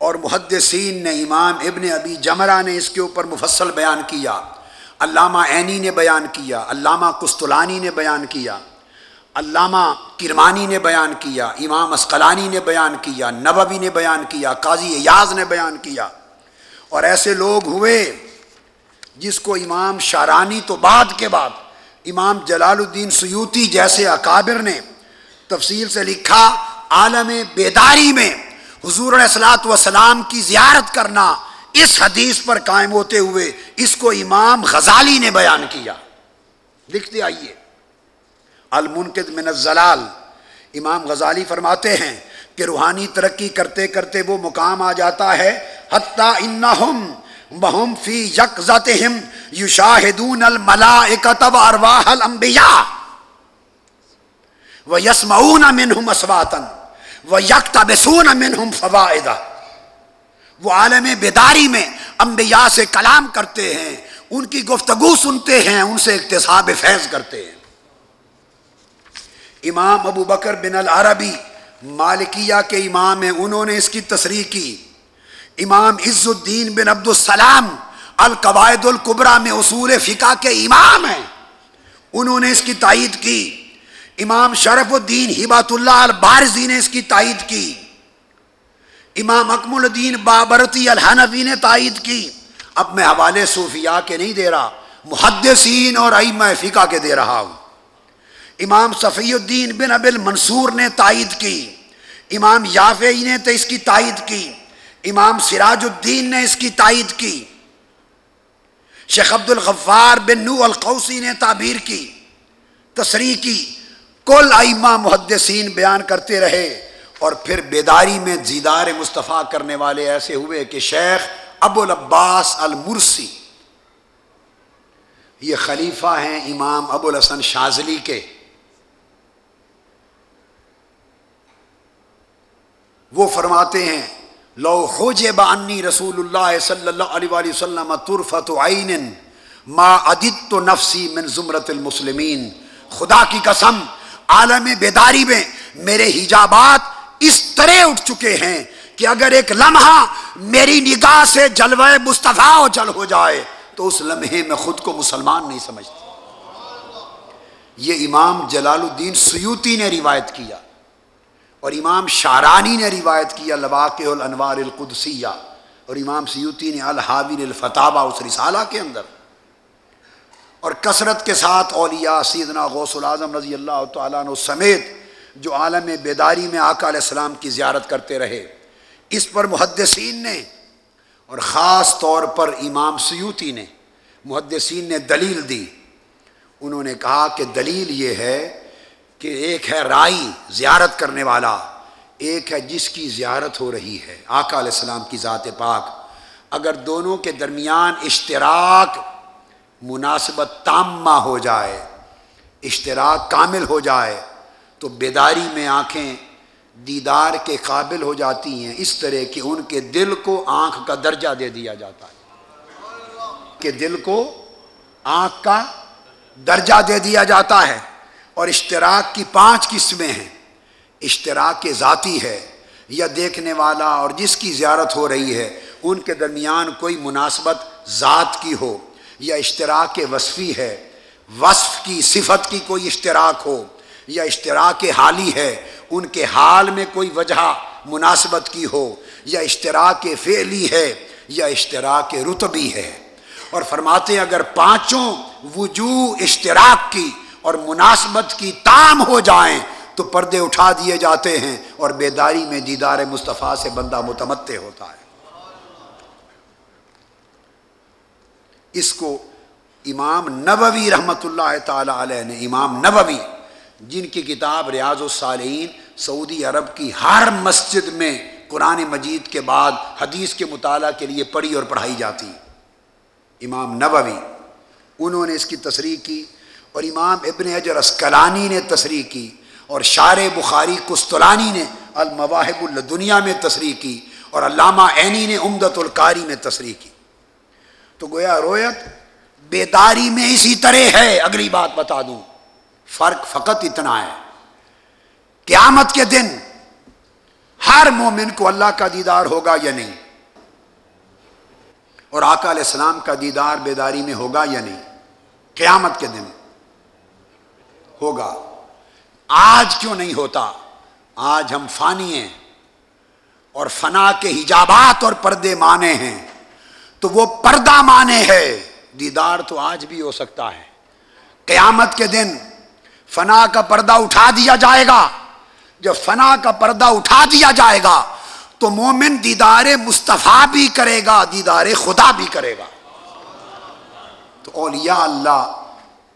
اور محدثین نے امام ابن ابی جمرہ نے اس کے اوپر مفصل بیان کیا، علامہ عینی نے بیان کیا، علامہ قسطلانی نے بیان کیا، علامہ کرمانی نے بیان کیا، امام اسقلانی نے بیان کیا نبوی نے بیان کیا، قاضی ایاز نے بیان کیا۔ اور ایسے لوگ ہوئے جس کو امام شارانی تو بعد کے بعد، امام جلال الدین سیوتی جیسے اکابر نے تفصیل سے لکھا، عالم بیداری میں۔ حضور علیہ السلاۃ وسلام کی زیارت کرنا اس حدیث پر قائم ہوتے ہوئے اس کو امام غزالی نے بیان کیا۔ لکھتے آئیے۔ المنقد من الزلال۔ امام غزالی فرماتے ہیں کہ روحانی ترقی کرتے کرتے وہ مقام آ جاتا ہے۔ حتیٰ انہم بہم فی یکزتہم یشاہدون الملائکت و ارواح الانبیاء۔ و یسمعون منہم اسواتا۔ و یکتبسون منہم فوائدہ وہ عالم بیداری میں انبیاء سے کلام کرتے ہیں، ان کی گفتگو سنتے ہیں، ان سے اقتصاب فیض کرتے ہیں۔ امام ابو بکر بن العربی، مالکیہ کے امام ہیں، انہوں نے اس کی تصریح کی۔ امام عز الدین بن عبد السلام القواعد القبرا میں اصول فقہ کے امام ہیں۔ انہوں نے اس کی تائید کی۔ امام شرف الدین ہبات اللہ البارزی نے اس کی تائید کی۔ امام اکم الدین بابرتی الحنفی نے تائید کی۔ اب میں حوالے صوفیاء کے نہیں دے رہا، محدثین اور ائمہ فقہ کے دے رہا ہوں۔ امام صفی الدین بن ابل منصور نے تائید کی۔ امام یافعی نے تو اس کی تائید کی۔ امام سراج الدین نے اس کی تائید کی۔ شیخ عبد الغفار بن نو القوسی نے تعبیر کی، تصریح کی۔ کل ائمہ محدثین بیان کرتے رہے اور پھر بیداری میں زیدار مصطفیٰ کرنے والے ایسے ہوئے کہ شیخ ابو العباس المرسی، یہ خلیفہ ہیں امام ابو الحسن شازلی کے۔ وہ فرماتے ہیں، لو خوجب انی رسول اللہ صلی اللہ علیہ وآلہ وسلم ترفت عین ما ادت نفسی من زمرت المسلمین۔ خدا کی قسم عالم بیداری میں میرے حجابات اس طرح اٹھ چکے ہیں کہ اگر ایک لمحہ میری نگاہ سے جلوہ مصطفیٰ جل ہو جائے تو اس لمحے میں خود کو مسلمان نہیں سمجھتا یہ امام جلال الدین سیوتی نے روایت کیا اور امام شارانی نے روایت کیا لواق الانوار القدسیہ اور امام سیوتی نے الحاوین الفتابہ اس رسالہ کے اندر۔ اور کثرت کے ساتھ اولیاء سیدنا غوث العظم رضی اللہ تعالیٰ عنہ سمیت جو عالم بیداری میں آقا علیہ السلام کی زیارت کرتے رہے۔ اس پر محدثین نے اور خاص طور پر امام سیوتی نے محدثین نے دلیل دی۔ انہوں نے کہا کہ دلیل یہ ہے کہ ایک ہے رائی زیارت کرنے والا، ایک ہے جس کی زیارت ہو رہی ہے، آقا علیہ السلام کی ذات پاک۔ اگر دونوں کے درمیان اشتراک مناسبت تامہ ہو جائے، اشتراک کامل ہو جائے، تو بیداری میں آنکھیں دیدار کے قابل ہو جاتی ہیں۔ اس طرح کہ ان کے دل کو آنکھ کا درجہ دے دیا جاتا ہے۔ کہ دل کو آنکھ کا درجہ دے دیا جاتا ہے۔ اور اشتراک کی پانچ قسمیں ہیں۔ اشتراک کے ذاتی ہے یا دیکھنے والا اور جس کی زیارت ہو رہی ہے، ان کے درمیان کوئی مناسبت ذات کی ہو۔ یا اشتراک وصفی ہے، وصف کی، صفت کی کوئی اشتراک ہو یا اشتراک حالی ہے، ان کے حال میں کوئی وجہ مناسبت کی ہو یا اشتراک فعلی ہے یا اشتراک رتبی ہے۔ اور فرماتے ہیں اگر پانچوں وجوہ اشتراک کی اور مناسبت کی تام ہو جائیں تو پردے اٹھا دیے جاتے ہیں اور بیداری میں دیدار مصطفیٰ سے بندہ متمتع ہوتا ہے۔ اس کو امام نبوی رحمت اللہ تعالی علیہ نے، امام نبوی، جن کی کتاب ریاض الصالحین سعودی عرب کی ہر مسجد میں قرآن مجید کے بعد حدیث کے مطالعہ کے لیے پڑھی اور پڑھائی جاتی۔ امام نبوی، انہوں نے اس کی تصریح کی اور امام ابن حجر اسکلانی نے تصریح کی اور شار بخاری کستلانی نے المواہب الدنیا میں تصریح کی اور علامہ عینی نے امدت القاری میں تصریح کی۔ تو گویا رویت بیداری میں اسی طرح ہے۔ اگلی بات بتا دوں۔ فرق فقط اتنا ہے۔ قیامت کے دن ہر مومن کو اللہ کا دیدار ہوگا یا نہیں؟ اور آقا علیہ السلام کا دیدار بیداری میں ہوگا یا نہیں؟ قیامت کے دن ہوگا۔ آج کیوں نہیں ہوتا؟ آج ہم فانی ہیں اور فنا کے حجابات اور پردے مانے ہیں۔ تو وہ پردہ مانے ہے۔ دیدار تو آج بھی ہو سکتا ہے۔ قیامت کے دن فنا کا پردہ اٹھا دیا جائے گا۔ جب فنا کا پردہ اٹھا دیا جائے گا تو مومن دیدار مصطفیٰ بھی کرے گا، دیدار خدا بھی کرے گا۔ تو اولیاء اللہ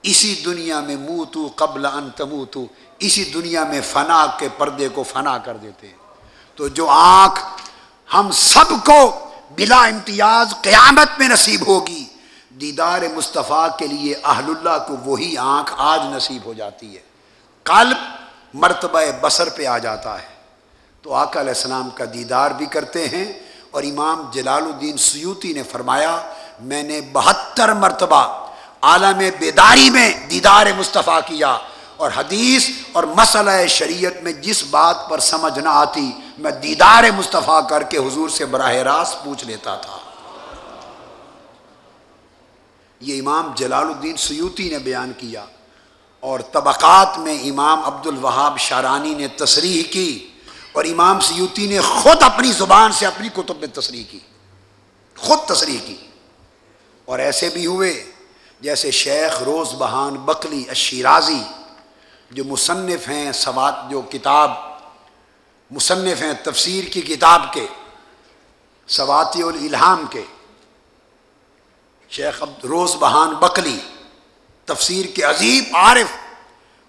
اسی دنیا میں منہ تو قبل ان تو اسی دنیا میں فنا کے پردے کو فنا کر دیتے ہیں۔ تو جو آنکھ ہم سب کو بلا امتیاز قیامت میں نصیب ہوگی۔ دیدار مصطفیٰ کے لیے اہل اللہ کو وہی آنکھ آج نصیب ہو جاتی ہے۔ قلب مرتبہ بسر پہ آ جاتا ہے۔ تو آقا علیہ السلام کا دیدار بھی کرتے ہیں اور امام جلال الدین سیوتی نے فرمایا، میں نے بہتر مرتبہ عالم بیداری میں دیدار مصطفیٰ کیا۔ اور حدیث اور مسئلہ شریعت میں جس بات پر سمجھ نہ آتی، میں دیدار مصطفیٰ کر کے حضور سے براہ راست پوچھ لیتا تھا۔ یہ امام جلال الدین سیوتی نے بیان کیا اور طبقات میں امام عبد الوہاب شارانی نے تصریح کی اور امام سیوتی نے خود اپنی زبان سے اپنی کتب میں تصریح کی۔ خود تصریح کی۔ اور ایسے بھی ہوئے جیسے شیخ روز بہان بکلی اشیرازی جو مصنف ہیں سوات جو کتاب، مصنف ہیں تفسیر کی کتاب کے سواتی الالہام کے، شیخ عبد روز بہان بکلی، تفسیر کے عظیب عارف،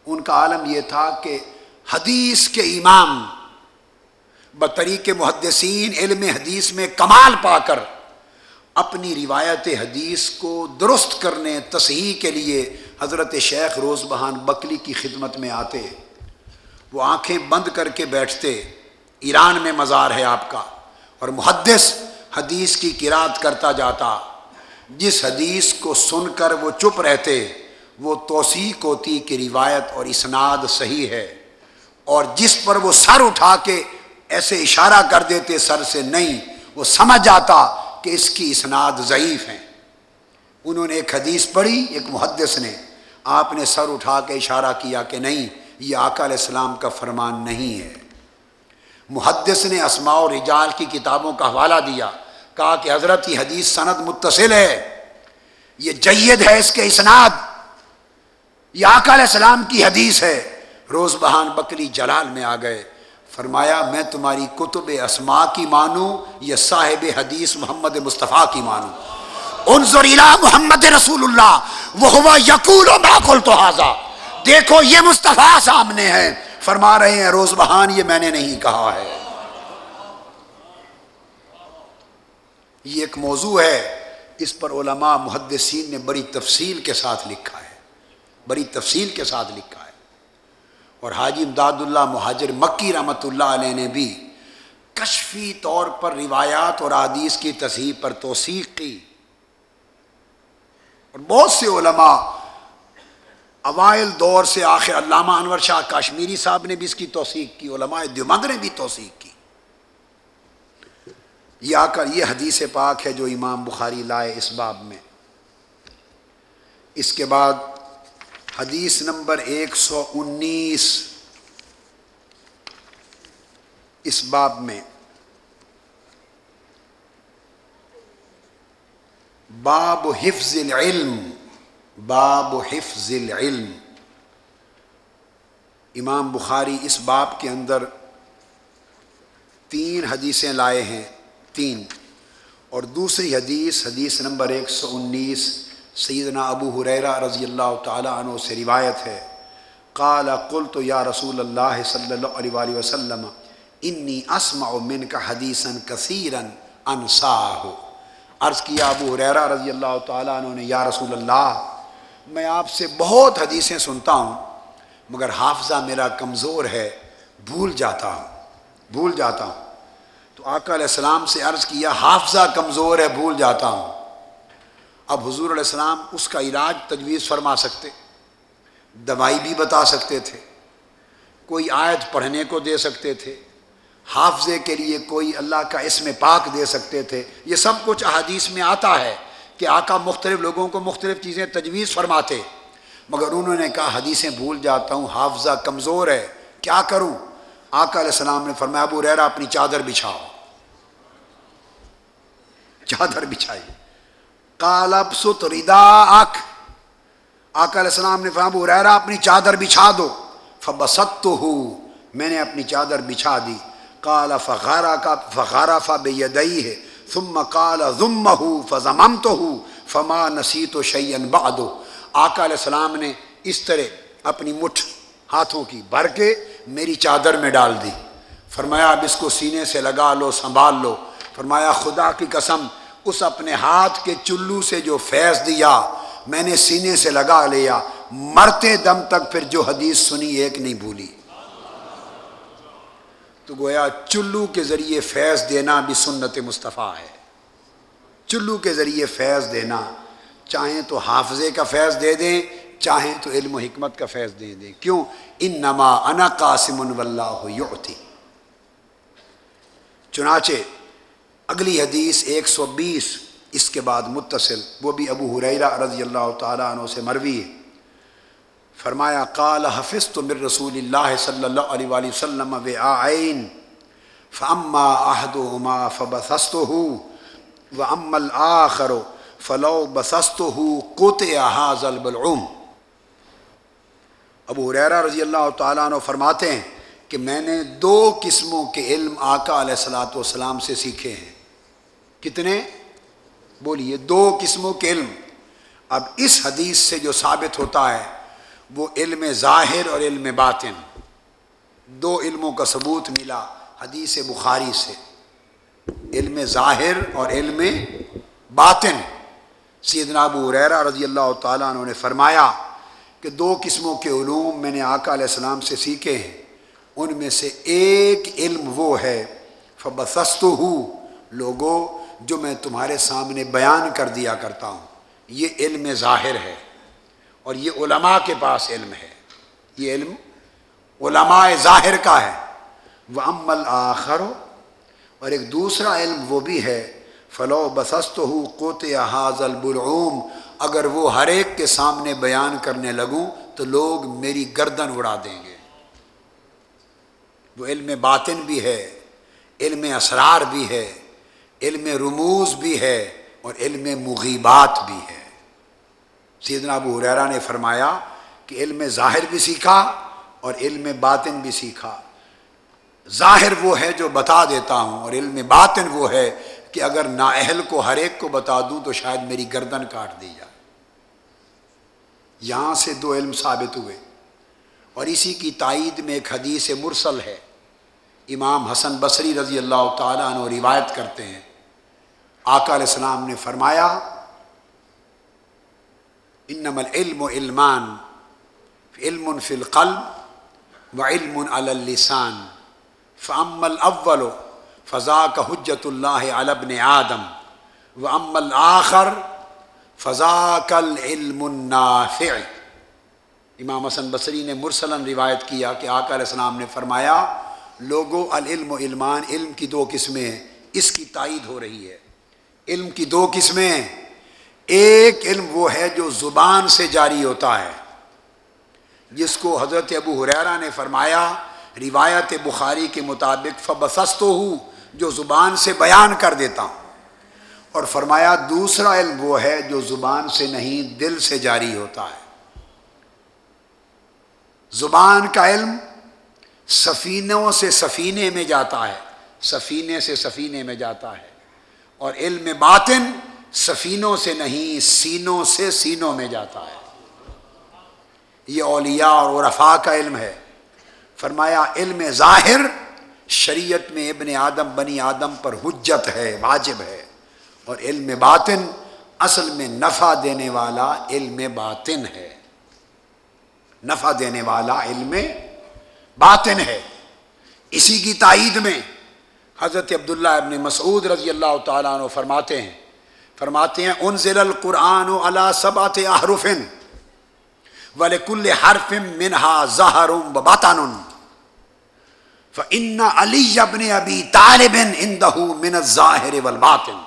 ان کا عالم یہ تھا کہ حدیث کے امام، بطریق محدثین علم حدیث میں کمال پا کر اپنی روایت حدیث کو درست کرنے، تصحیح کے لیے حضرت شیخ روز بہان بکلی کی خدمت میں آتے، وہ آنکھیں بند کر کے بیٹھتے، ایران میں مزار ہے آپ کا، اور محدث حدیث کی کراط کرتا جاتا۔ جس حدیث کو سن کر وہ چپ رہتے، وہ توثیق ہوتی کہ روایت اور اسناد صحیح ہے۔ اور جس پر وہ سر اٹھا کے ایسے اشارہ کر دیتے سر سے نہیں، وہ سمجھ جاتا کہ اس کی اسناد ضعیف ہیں۔ انہوں نے ایک حدیث پڑھی، ایک محدث نے۔ آپ نے سر اٹھا کے اشارہ کیا کہ نہیں، یہ آقا علیہ السلام کا فرمان نہیں ہے۔ محدث نے اسماء و رجال کی کتابوں کا حوالہ دیا، کہا کہ حضرت کی حدیث سند متصل ہے۔ یہ جید ہے اس کے اسناد۔ یہ آقا علیہ السلام کی حدیث ہے۔ روز بہان بکری جلال میں آ گئے۔ فرمایا، میں تمہاری کتب اسما کی مانوں یا صاحب حدیث محمد مصطفیٰ کی مانوں۔ انظر الى محمد رسول اللہ وہ ہوا یقول و معقول تو دیکھو، یہ مصطفیٰ سامنے ہے۔ فرما رہے ہیں، روز بہان یہ میں نے نہیں کہا ہے۔ یہ ایک موضوع ہے۔ اس پر علماء محدثین نے بڑی تفصیل کے ساتھ لکھا ہے۔ بڑی تفصیل کے ساتھ لکھا ہے۔ اور حاجی امداد اللہ مہاجر مکی رحمۃ اللہ علیہ نے بھی کشفی طور پر روایات اور حدیث کی تصحیح پر توثیق کی۔ اور بہت سے علماء اوائل دور سے آخر علامہ انور شاہ کاشمیری صاحب نے بھی اس کی توثیق کی، علماء دیومند نے بھی توثیق کی۔ یہ آ کر یہ حدیث پاک ہے جو امام بخاری لائے اس باب میں۔ اس کے بعد حدیث نمبر ایک سو انیس۔ اس باب میں باب حفظ العلم، باب حفظ العلم۔ امام بخاری اس باب کے اندر تین حدیثیں لائے ہیں، تین۔ اور دوسری حدیث حدیث نمبر ایک سو انیس، سیدنا ابو حریرہ رضی اللہ تعالیٰ عنہ سے روایت ہے۔ قال قل تو یا رسول اللہ صلی اللہ علیہ وآلہ وسلم، انی اسمع من کا حدیثاً کثیراً انصاہ عرض کیا ابو حریرہ رضی اللہ تعالیٰ عنہ نے، یا رسول اللہ، میں آپ سے بہت حدیثیں سنتا ہوں، مگر حافظہ میرا کمزور ہے، بھول جاتا ہوں، بھول جاتا ہوں۔ تو آقا علیہ السلام سے عرض کیا، حافظہ کمزور ہے، بھول جاتا ہوں۔ اب حضور علیہ السلام اس کا علاج تجویز فرما سکتے، دوائی بھی بتا سکتے تھے، کوئی آیت پڑھنے کو دے سکتے تھے۔ حافظے کے لیے کوئی اللہ کا اسم پاک دے سکتے تھے۔ یہ سب کچھ احادیث میں آتا ہے کہ آقا مختلف لوگوں کو مختلف چیزیں تجویز فرماتے، مگر انہوں نے کہا، حدیثیں بھول جاتا ہوں، حافظہ کمزور ہے، کیا کروں؟ آقا علیہ السلام نے فرمایا، ابو ریرا اپنی چادر بچھاؤ۔ چادر بچھائی کالب ست ردا آک آقا علیہ السلام نے فرمایا، ابو ریرا اپنی چادر بچھا دو۔ فبست ہوں میں نے اپنی چادر بچھا دی۔ کالا فخارا کا فخارا فا بے ہے ثم کالا ضم ہو فضمم تو ہو فما نسی تو شعین بادو آقا علیہ السلام نے اس طرح اپنی مٹھ ہاتھوں کی بھر کے میری چادر میں ڈال دی۔ فرمایا، اب اس کو سینے سے لگا لو، سنبھال لو۔ فرمایا، خدا کی قسم، اس اپنے ہاتھ کے چلو سے جو فیض دیا، میں نے سینے سے لگا لیا۔ مرتے دم تک پھر جو حدیث سنی، ایک نہیں بھولی۔ تو گویا چلو کے ذریعے فیض دینا بھی سنت مصطفیٰ ہے۔ چلو کے ذریعے فیض دینا۔ چاہیں تو حافظے کا فیض دے دیں، چاہیں تو علم و حکمت کا فیض دے دیں۔ کیوں؟ ان نما انا قاسم اللہ یعطی۔ چنانچہ اگلی حدیث ایک سو بیس، اس کے بعد متصل، وہ بھی ابو حریرہ رضی اللہ تعالیٰ عنہ سے مروی ہے۔ فرمایا، قال حفظ تو مر رسول اللہ صلی اللہ علیہ وآلہ وسلم و آئین فما عہد عما فبست ہو و ام الآخر فلو بسست ہو کوت احاظ البلعم ابو حریرہ رضی اللہ تعالیٰ عنہ فرماتے ہیں کہ میں نے دو قسموں کے علم آقا علیہ السلاۃ والسلام سے سیکھے ہیں۔ کتنے؟ بولیے، دو قسموں کے علم۔ اب اس حدیث سے جو ثابت ہوتا ہے وہ علم ظاہر اور علم باطن۔ دو علموں کا ثبوت ملا حدیث بخاری سے۔ علم ظاہر اور علم باطن۔ سیدنا ابو ریرا رضی اللہ تعالیٰ عنہ نے فرمایا کہ دو قسموں کے علوم میں نے آقا علیہ السلام سے سیکھے ہیں۔ ان میں سے ایک علم وہ ہے فبست ہوں لوگوں، جو میں تمہارے سامنے بیان کر دیا کرتا ہوں۔ یہ علم ظاہر ہے۔ اور یہ علماء کے پاس علم ہے۔ یہ علم علماء ظاہر کا ہے۔ وہ عمل آخر اور ایک دوسرا علم وہ بھی ہے۔ فلو بسست ہو کوت حاض البلعوم، اگر وہ ہر ایک کے سامنے بیان کرنے لگوں تو لوگ میری گردن اڑا دیں گے۔ وہ علم باطن بھی ہے، علم اسرار بھی ہے، علم رموز بھی ہے، اور علم مغیبات بھی ہے۔ سیدنا ابو حریرا نے فرمایا کہ علم ظاہر بھی سیکھا اور علم باطن بھی سیکھا۔ ظاہر وہ ہے جو بتا دیتا ہوں اور علم باطن وہ ہے کہ اگر نااہل کو ہر ایک کو بتا دوں تو شاید میری گردن کاٹ دی جائے۔ یہاں سے دو علم ثابت ہوئے۔ اور اسی کی تائید میں ایک حدیث مرسل ہے۔ امام حسن بصری رضی اللہ تعالیٰ عنہ روایت کرتے ہیں۔ آقا علیہ السلام نے فرمایا انما العلم علمان علم فی القلب و علم علی اللسان. فاما الاول فضا کا حجت اللہ ابن آدم و ام الآخر فضا کل علم النافع. امام حسن بصری نے مرسلاً روایت کیا کہ آقا علیہ السلام نے فرمایا، لوگو، العلم و علمان، علم کی دو قسمیں ہیں، اس کی تائید ہو رہی ہے۔ علم کی دو قسمیں ہیں ایک علم وہ ہے جو زبان سے جاری ہوتا ہے، جس کو حضرت ابو حریرہ نے فرمایا، روایت بخاری کے مطابق فبست ہوں جو زبان سے بیان کر دیتا ہوں۔ اور فرمایا، دوسرا علم وہ ہے جو زبان سے نہیں، دل سے جاری ہوتا ہے۔ زبان کا علم سفینوں سے سفینے میں جاتا ہے، سفینے سے سفینے میں جاتا ہے۔ اور علم باطن سفینوں سے نہیں، سینوں سے سینوں میں جاتا ہے۔ یہ اولیاء اور عرفا کا علم ہے۔ فرمایا، علم ظاہر شریعت میں ابن آدم، بنی آدم پر حجت ہے، واجب ہے۔ اور علم باطن، اصل میں نفع دینے والا علم باطن ہے۔ نفع دینے والا علم باطن ہے۔ اسی کی تائید میں حضرت عبداللہ ابن مسعود رضی اللہ تعالیٰ عنہ فرماتے ہیں۔ فرماتے ہیں، انزل القرآن علی سبات احرفن ولکل حرف منہا زہر و باطن ان علی ابن ابی طالب اندہ من الظاہر والباطن.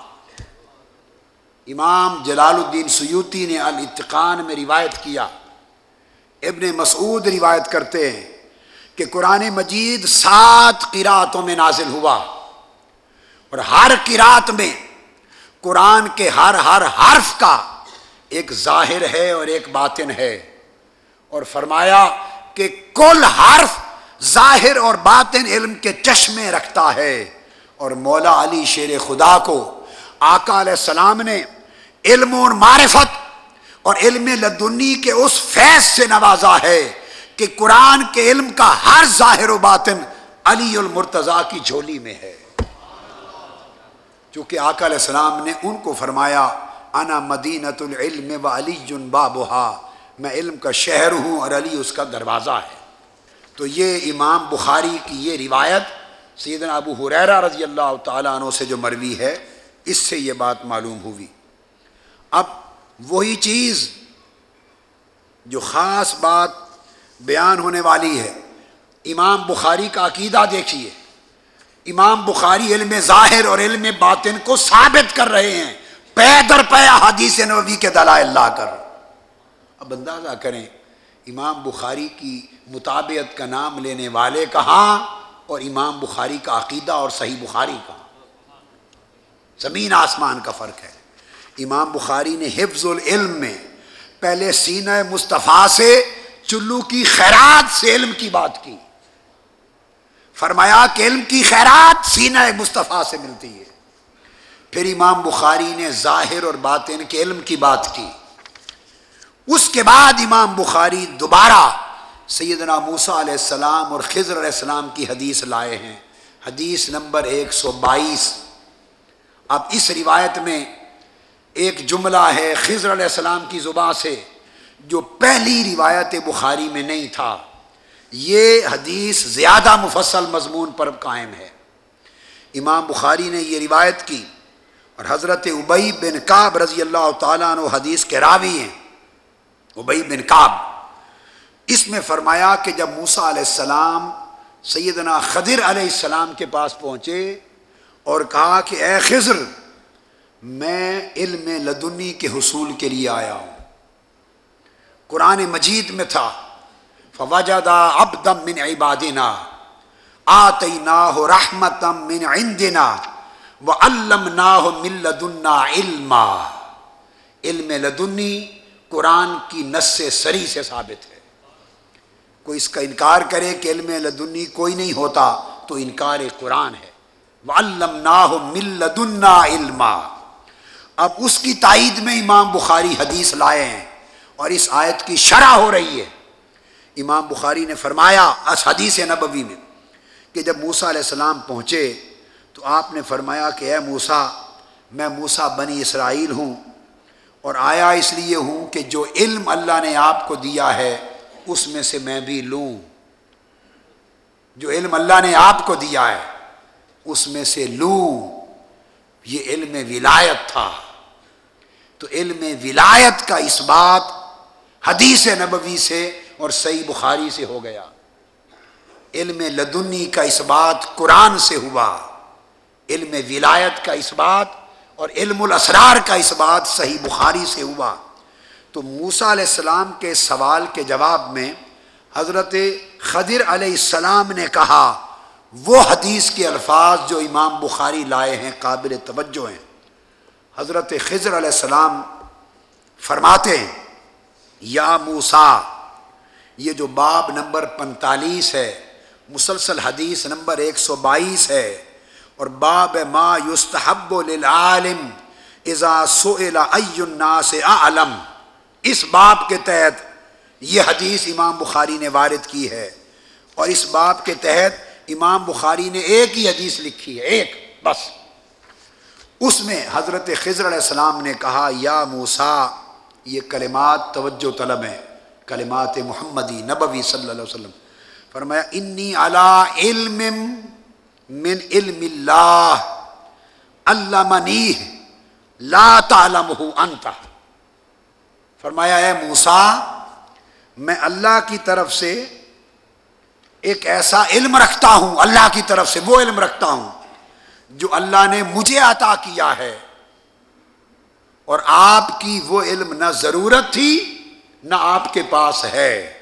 امام جلال الدین سیوتی نے الاتقان میں روایت کیا۔ ابن مسعود روایت کرتے ہیں کہ قرآن مجید سات قراتوں میں نازل ہوا اور ہر قرات میں قرآن کے ہر ہر حرف کا ایک ظاہر ہے اور ایک باطن ہے۔ اور فرمایا کہ کل حرف ظاہر اور باطن علم کے چشمے رکھتا ہے۔ اور مولا علی شیر خدا کو آقا علیہ السلام نے علم اور معرفت اور علم لدنی کے اس فیض سے نوازا ہے کہ قرآن کے علم کا ہر ظاہر و باطن علی المرتضی کی جھولی میں ہے۔ چونکہ آقا علیہ السلام نے ان کو فرمایا، انا مدینت العلم و علی بابہا میں علم کا شہر ہوں اور علی اس کا دروازہ ہے. تو یہ امام بخاری کی یہ روایت سیدنا ابو حریرہ رضی اللہ تعالیٰ عنہ سے جو مروی ہے، اس سے یہ بات معلوم ہوئی۔ اب وہی چیز جو خاص بات بیان ہونے والی ہے، امام بخاری کا عقیدہ دیکھیے۔ امام بخاری علم ظاہر اور علم باطن کو ثابت کر رہے ہیں۔ پے در پے حدیث نبوی کے دلائل لا کر۔ اب اندازہ کریں، امام بخاری کی مطابعت کا نام لینے والے کہاں اور امام بخاری کا عقیدہ اور صحیح بخاری کا زمین آسمان کا فرق ہے۔ امام بخاری نے حفظ العلم میں پہلے سینہ مصطفیٰ سے چلو کی خیرات سے علم کی بات کی۔ فرمایا کہ علم کی خیرات سینہ مصطفیٰ سے ملتی ہے۔ پھر امام بخاری نے ظاہر اور باطن کے علم کی بات کی۔ اس کے بعد امام بخاری دوبارہ سیدنا موسا علیہ السلام اور خضر علیہ السلام کی حدیث لائے ہیں۔ حدیث نمبر ایک سو بائیس۔ اب اس روایت میں ایک جملہ ہے خضر علیہ السلام کی زبان سے جو پہلی روایت بخاری میں نہیں تھا۔ یہ حدیث زیادہ مفصل مضمون پر قائم ہے۔ امام بخاری نے یہ روایت کی اور حضرت ابئی بن کاب رضی اللہ تعالیٰ عنہ حدیث کے راوی ہیں۔ ابئی بن کاب اس میں فرمایا کہ جب موسا علیہ السلام سیدنا خضر علیہ السلام کے پاس پہنچے اور کہا کہ اے خضر، میں علم لدنی کے حصول کے لیے آیا ہوں۔ قرآن مجید میں تھا فوجدہ اب من عبادنا آتی نا ہو رحمتم من عندنا و علم نا ہو لدنا علما۔ علم لدنی قرآن کی نس سری سے ثابت ہے۔ کوئی اس کا انکار کرے کہ علم لدنی کوئی نہیں ہوتا، تو انکار قرآن ہے۔ وہ علم نا ہو مل لدنا علما۔ اب اس کی تائید میں امام بخاری حدیث لائے ہیں اور اس آیت کی شرح ہو رہی ہے۔ امام بخاری نے فرمایا اس حدیث نبوی میں کہ جب موسا علیہ السلام پہنچے تو آپ نے فرمایا کہ اے موسا میں موسا بنی اسرائیل ہوں اور آیا اس لیے ہوں کہ جو علم اللہ نے آپ کو دیا ہے، اس میں سے میں بھی لوں۔ جو علم اللہ نے آپ کو دیا ہے، اس میں سے لوں۔ یہ علم ولایت تھا۔ تو علم ولایت کا اس بات حدیث نبوی سے اور صحیح بخاری سے ہو گیا۔ علم لدنی کا اس بات قرآن سے ہوا۔ علم ولایت کا اس بات اور علم الاسرار کا اس بات صحیح بخاری سے ہوا۔ تو موسا علیہ السلام کے سوال کے جواب میں حضرت خضر علیہ السلام نے کہا، وہ حدیث کے الفاظ جو امام بخاری لائے ہیں قابل توجہ ہیں۔ حضرت خضر علیہ السلام فرماتے ہیں، یا موسا یہ جو باب نمبر پنتالیس ہے، مسلسل حدیث نمبر ایک سو بائیس ہے، اور باب ما یستحب للعالم اذا سئل ای الناس اعلم۔ اس باب کے تحت یہ حدیث امام بخاری نے وارد کی ہے، اور اس باب کے تحت امام بخاری نے ایک ہی حدیث لکھی ہے، ایک، بس۔ اس میں حضرت خضر علیہ السلام نے کہا، یا موسا یہ کلمات توجہ طلب ہیں۔ کلمات محمدی نبوی صلی اللہ علیہ وسلم۔ فرمایا، انی علا علم من علم اللہ، علمنی، لا تعلمہ انت۔ فرمایا، اے موسا میں اللہ کی طرف سے ایک ایسا علم رکھتا ہوں، اللہ کی طرف سے وہ علم رکھتا ہوں، جو اللہ نے مجھے عطا کیا ہے۔ اور آپ کی وہ علم نہ ضرورت تھی نہ آپ کے پاس ہے۔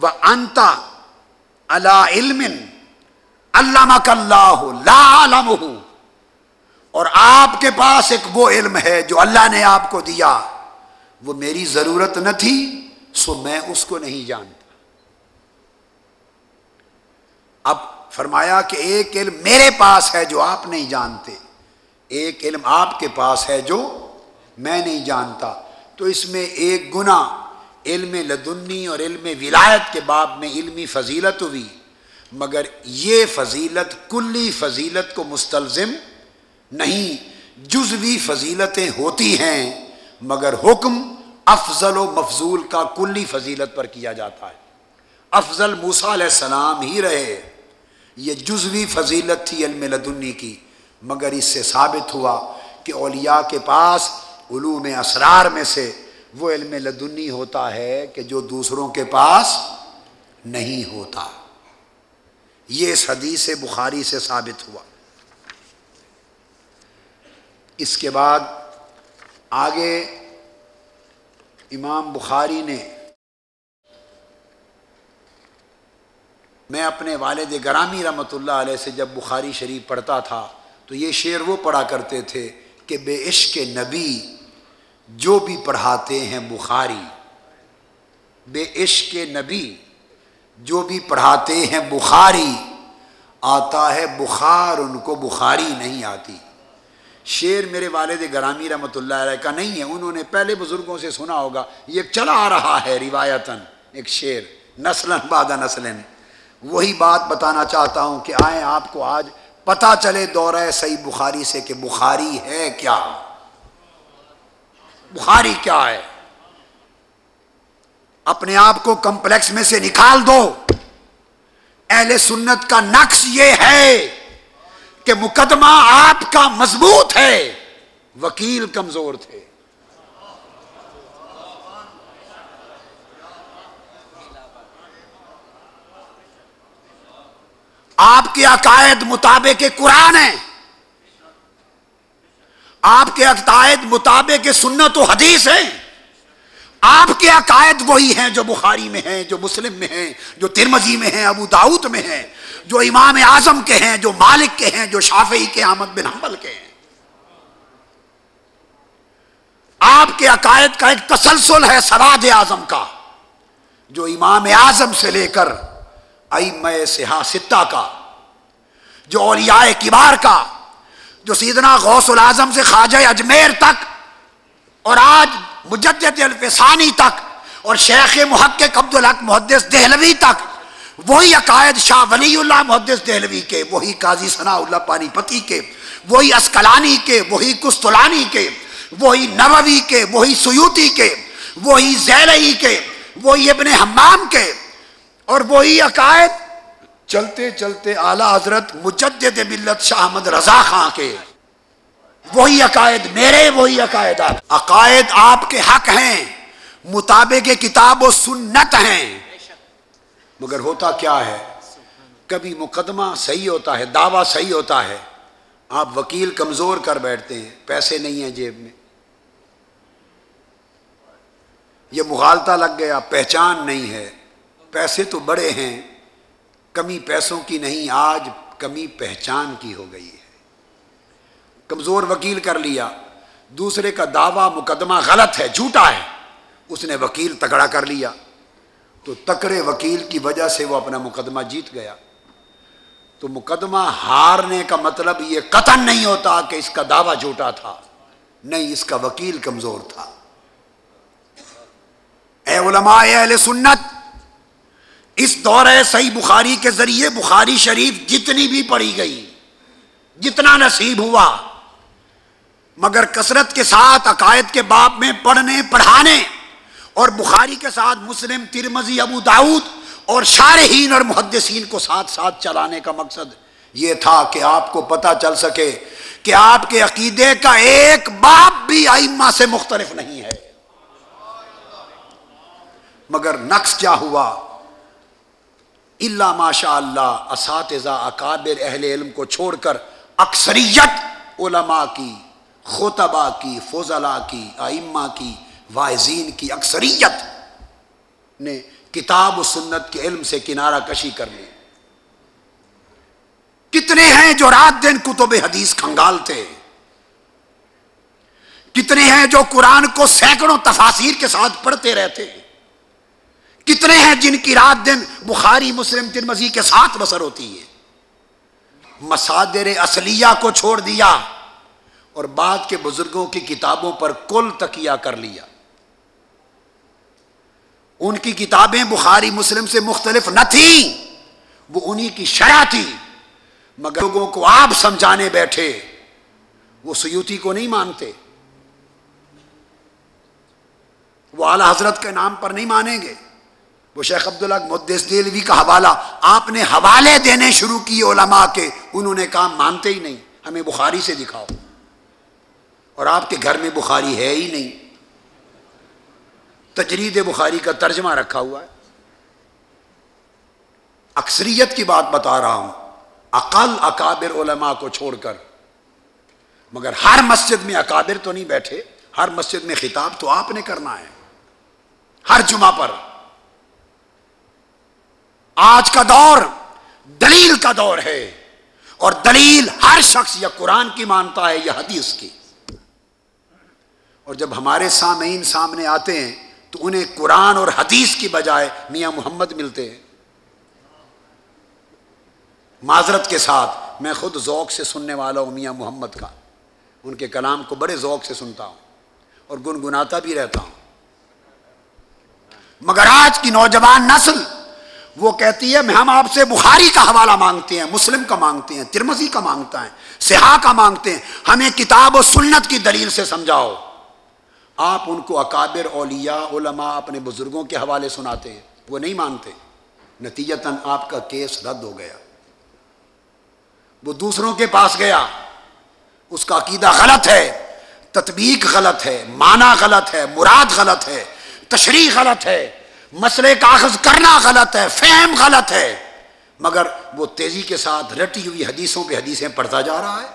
وہ انتا اللہ علم اللہ اللہ لا علم اور آپ کے پاس ایک وہ علم ہے جو اللہ نے آپ کو دیا۔ وہ میری ضرورت نہ تھی، سو میں اس کو نہیں جانتا۔ اب فرمایا کہ ایک علم میرے پاس ہے جو آپ نہیں جانتے۔ ایک علم آپ کے پاس ہے جو میں نہیں جانتا۔ تو اس میں ایک گنا علم لدنی اور علم ولایت کے باب میں علمی فضیلت ہوئی۔ مگر یہ فضیلت کلی فضیلت کو مستلزم نہیں، جزوی فضیلتیں ہوتی ہیں، مگر حکم افضل و مفضول کا کلی فضیلت پر کیا جاتا ہے۔ افضل موسا علیہ السلام ہی رہے۔ یہ جزوی فضیلت تھی علم لدنی کی، مگر اس سے ثابت ہوا کہ اولیاء کے پاس علوم اسرار میں سے وہ علم لدنی ہوتا ہے کہ جو دوسروں کے پاس نہیں ہوتا۔ یہ اس حدیث بخاری سے ثابت ہوا۔ اس کے بعد آگے امام بخاری نے میں اپنے والد گرامی رحمۃ اللہ علیہ سے جب بخاری شریف پڑھتا تھا تو یہ شعر وہ پڑھا کرتے تھے کہ بے عشق نبی جو بھی پڑھاتے ہیں بخاری، بے عشق نبی، جو بھی پڑھاتے ہیں بخاری، آتا ہے بخار، ان کو بخاری نہیں آتی۔ شعر میرے والد گرامی رحمۃ اللہ علیہ کا نہیں ہے، انہوں نے پہلے بزرگوں سے سنا ہوگا، یہ چلا آ رہا ہے روایتاً، ایک شعر نسلن بادہ نسلن وہی بات بتانا چاہتا ہوں کہ آئیں آپ کو آج پتہ چلے دورہ صحیح بخاری سے کہ بخاری ہے کیا۔ بخاری کیا ہے؟ اپنے آپ کو کمپلیکس میں سے نکال دو۔ اہل سنت کا نقش یہ ہے کہ مقدمہ آپ کا مضبوط ہے۔ وکیل کمزور تھے۔ آپ کے عقائد مطابق قرآن ہے۔ آپ کے عقائد مطابق سنت و حدیث ہے آپ کے عقائد وہی ہیں جو بخاری میں ہیں، جو مسلم میں ہیں، جو ترمزی میں ہیں، ابو داؤت میں ہیں، جو امام اعظم کے ہیں، جو مالک کے ہیں، جو شافعی کے، احمد بن حنبل کے ہیں۔ آپ کے عقائد کا ایک تسلسل ہے سراد اعظم کا، جو امام اعظم سے لے کر سہا ستہ کا، جو اولیاء کبار کا جو سیدنا غوث العظم سے خواجہ اجمیر تک اور آج مجدد الفسانی تک اور شیخ محقق عبد الحق محدث دہلوی تک، وہی عقائد شاہ ولی اللہ محدث دہلوی کے، وہی قاضی ثناء اللہ پانی پتی کے، وہی اسکلانی کے، وہی کستلانی کے، وہی نووی کے، وہی سیوتی کے، وہی زیلئی کے، وہی ابن حمام کے، اور وہی عقائد چلتے چلتے اعلی حضرت مجدد ملت شاہ احمد رضا خان کے، وہی عقائد میرے، وہی عقائد عقائد آپ کے حق ہیں، مطابق کتاب و سنت ہیں۔ مگر ہوتا کیا ہے؟ کبھی مقدمہ صحیح ہوتا ہے، دعویٰ صحیح ہوتا ہے۔ آپ وکیل کمزور کر بیٹھتے ہیں، پیسے نہیں ہیں جیب میں۔ یہ مغالطہ لگ گیا، پہچان نہیں ہے۔ پیسے تو بڑے ہیں۔ کمی پیسوں کی نہیں، آج کمی پہچان کی ہو گئی ہے۔ کمزور وکیل کر لیا، دوسرے کا دعویٰ مقدمہ غلط ہے، جھوٹا ہے۔ اس نے وکیل تکڑا کر لیا۔ تو تکڑے وکیل کی وجہ سے وہ اپنا مقدمہ جیت گیا۔ تو مقدمہ ہارنے کا مطلب یہ قطن نہیں ہوتا کہ اس کا دعویٰ جھوٹا تھا۔ نہیں، اس کا وکیل کمزور تھا۔ اے علماء اہل سنت اس دور صحیح بخاری کے ذریعے بخاری شریف جتنی بھی پڑھی گئی، جتنا نصیب ہوا۔ مگر کثرت کے ساتھ، عقائد کے باب میں پڑھنے، پڑھانے، اور بخاری کے ساتھ مسلم ترمزی ابو داود اور شارحین اور محدثین کو ساتھ ساتھ چلانے کا مقصد یہ تھا کہ آپ کو پتہ چل سکے کہ آپ کے عقیدے کا ایک باپ بھی آئمہ سے مختلف نہیں ہے۔ مگر نقص کیا ہوا؟ اللہ ماشاء اللہ اساتذہ، اکابر، اہل علم کو چھوڑ کر اکثریت علماء کی خوتبہ کی فضلہ کی آئمہ کی، واعظین کی اکثریت نے کتاب و سنت کے علم سے کنارہ کشی کر لی۔ کتنے ہیں جو رات دن کتب حدیث کھنگالتے؟ کتنے ہیں جو قرآن کو سینکڑوں تفاصیر کے ساتھ پڑھتے رہتے؟ کتنے ہیں جن کی رات دن بخاری، مسلم ترمزی کے ساتھ بسر ہوتی ہے؟ مسادر اصلیہ کو چھوڑ دیا اور بعد کے بزرگوں کی کتابوں پر کل تکیہ کر لیا۔ ان کی کتابیں بخاری، مسلم سے مختلف نہ تھیں، وہ انہی کی شرح تھی، مگر لوگوں کو آپ سمجھانے بیٹھے، وہ سیوتی کو نہیں مانتے۔ وہ اعلی حضرت کے نام پر نہیں مانیں گے۔ وہ شیخ عبداللہ مدس دلوی کا حوالہ آپ نے حوالے دینے شروع کیے علماء کے، انہوں نے کہا مانتے ہی نہیں، ہمیں بخاری سے دکھاؤ۔ اور آپ کے گھر میں بخاری ہے ہی نہیں۔ تجرید بخاری کا ترجمہ رکھا ہوا ہے۔ اکثریت کی بات بتا رہا ہوں عقل اکابر علماء کو چھوڑ کر۔ مگر ہر مسجد میں اکابر تو نہیں بیٹھے، ہر مسجد میں خطاب تو آپ نے کرنا ہے۔ ہر جمعہ پر۔ آج کا دور دلیل کا دور ہے اور دلیل ہر شخص یا قرآن کی مانتا ہے یا حدیث کی۔ اور جب ہمارے سامعین سامنے آتے ہیں تو انہیں قرآن اور حدیث کی بجائے میاں محمد ملتے ہیں۔ معذرت کے ساتھ میں خود ذوق سے سننے والا ہوں میاں محمد کا۔ ان کے کلام کو بڑے ذوق سے سنتا ہوں اور گنگناتا بھی رہتا ہوں۔ مگر آج کی نوجوان نسل وہ کہتی ہے، ہم آپ سے بخاری کا حوالہ مانگتے ہیں، مسلم کا مانگتے ہیں ترمسی کا مانگتا ہے سیاح کا مانگتے ہیں۔ ہمیں کتاب و سنت کی دلیل سے سمجھاؤ۔ آپ ان کو اکابر، اولیاء، علماء اپنے بزرگوں کے حوالے سناتے ہیں، وہ نہیں مانتے۔ نتیجتاً آپ کا کیس رد ہو گیا۔ وہ دوسروں کے پاس گیا۔ اس کا عقیدہ غلط ہے، تطبیق غلط ہے، معنی غلط ہے، مراد غلط ہے، تشریح غلط ہے۔ مسئلے کاغذ کرنا غلط ہے، فہم غلط ہے۔ مگر وہ تیزی کے ساتھ رٹی ہوئی حدیثوں پہ حدیثیں پڑھتا جا رہا ہے۔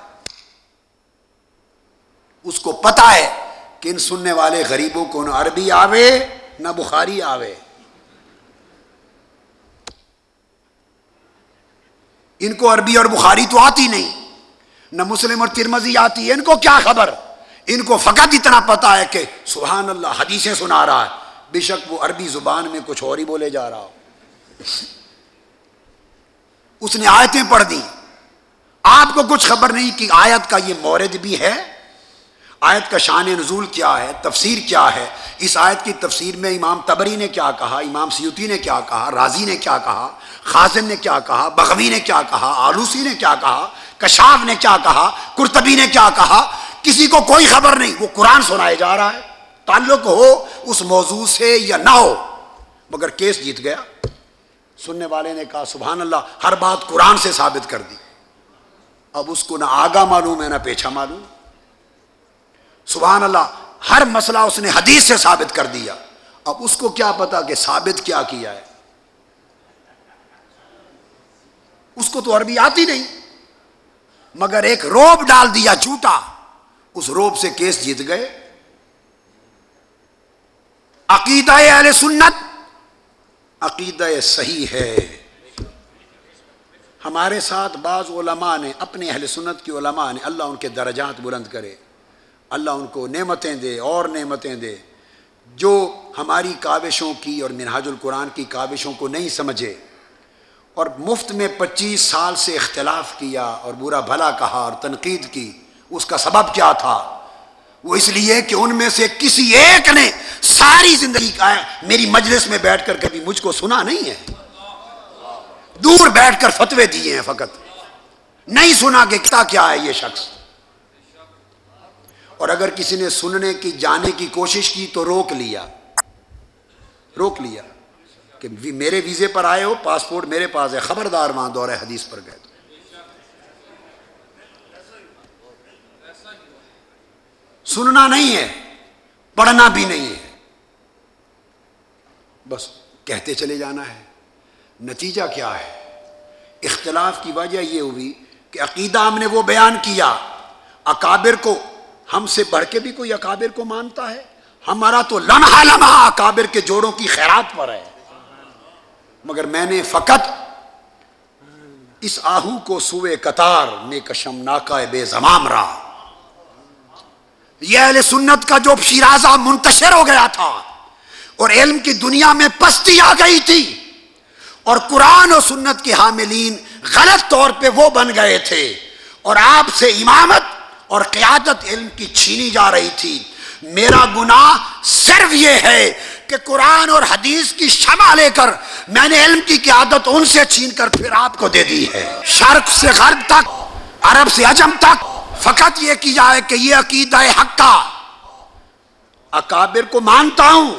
اس کو پتا ہے کہ ان سننے والے غریبوں کو نہ عربی آوے، نہ بخاری آوے۔ ان کو عربی اور بخاری تو آتی نہیں، نہ مسلم اور ترمزی آتی ہے۔ ان کو کیا خبر؟ ان کو فقط اتنا پتا ہے کہ سبحان اللہ حدیثیں سنا رہا ہے۔ بے شک وہ عربی زبان میں کچھ اور ہی بولے جا رہا ہو۔ اس نے آیتیں پڑھ دی آپ کو کچھ خبر نہیں کہ آیت کا یہ مورد بھی ہے؟ آیت کا شان نزول کیا ہے؟ تفسیر کیا ہے؟ اس آیت کی تفسیر میں امام تبری نے کیا کہا؟ امام سیوتی نے کیا کہا؟ راضی نے کیا کہا؟ خازن نے کیا کہا؟ بغوی نے کیا کہا؟ آلوسی نے کیا کہا؟ کشاف نے کیا کہا؟ کرتبی نے کیا کہا؟ کسی کو کوئی خبر نہیں، وہ قرآن سنائے جا رہا ہے۔ تعلق ہو، اس موضوع سے یا نہ ہو۔ مگر کیس جیت گیا۔ سننے والے نے کہا، سبحان اللہ، ہر بات قرآن سے ثابت کر دی۔ اب اس کو نہ آگا معلوم ہے، نہ پیچھا معلوم۔ سبحان اللہ، ہر مسئلہ اس نے حدیث سے ثابت کر دیا۔ اب اس کو کیا پتا کہ ثابت کیا کیا ہے۔ اس کو تو عربی آتی نہیں۔ مگر ایک روب ڈال دیا جھوٹا۔ اس روب سے کیس جیت گئے۔ عقیدہ اہل سنت؟ عقیدہ صحیح ہے۔ ہمارے ساتھ بعض علماء نے، اپنے اہل سنت کی علماء نے، اللہ ان کے درجات بلند کرے۔ اللہ ان کو نعمتیں دے، اور نعمتیں دے۔ جو ہماری کاوشوں کی اور منہاج القرآن کی کاوشوں کو نہیں سمجھے۔ اور مفت میں پچیس سال سے اختلاف کیا اور برا بھلا کہا اور تنقید کی۔ اس کا سبب کیا تھا؟ وہ اس لیے کہ ان میں سے کسی ایک نے ساری زندگی میری مجلس میں بیٹھ کر کبھی مجھ کو سنا نہیں ہے۔ دور بیٹھ کر فتوے دیے ہیں فقط۔ نہیں سنا کہ کیا ہے یہ شخص۔ اور اگر کسی نے سننے کی، جانے کی کوشش کی تو روک لیا۔ روک لیا کہ میرے ویزے پر آئے ہو، پاسپورٹ میرے پاس ہے، خبردار وہاں دورہ حدیث پر گئے۔ سننا نہیں ہے، پڑھنا بھی نہیں ہے۔ بس کہتے چلے جانا ہے۔ نتیجہ کیا ہے؟ اختلاف کی وجہ یہ ہوئی کہ عقیدہ ہم نے وہ بیان کیا۔ اکابر کو ہم سے بڑھ کے بھی کوئی اکابر کو مانتا ہے؟ ہمارا تو لمحہ لمحہ اکابر کے جوڑوں کی خیرات پر ہے۔ مگر میں نے فقط اس آہو کو سوئے قطار میں کشم ناکا بے زمام رہا۔ یہ اہل سنت کا جو شیرازہ منتشر ہو گیا تھا اور علم کی دنیا میں پستی آ گئی تھی اور قرآن و سنت کے حاملین غلط طور پہ وہ بن گئے تھے اور آپ سے امامت اور قیادت علم کی چھینی جا رہی تھی۔ میرا گناہ صرف یہ ہے کہ قرآن اور حدیث کی شمع لے کر میں نے علم کی قیادت ان سے چھین کر پھر آپ کو دے دی ہے۔ شرق سے غرب تک، عرب سے عجم تک فقط یہ کی جائے کہ یہ عقیدہ حق کا اکابر کو مانتا ہوں۔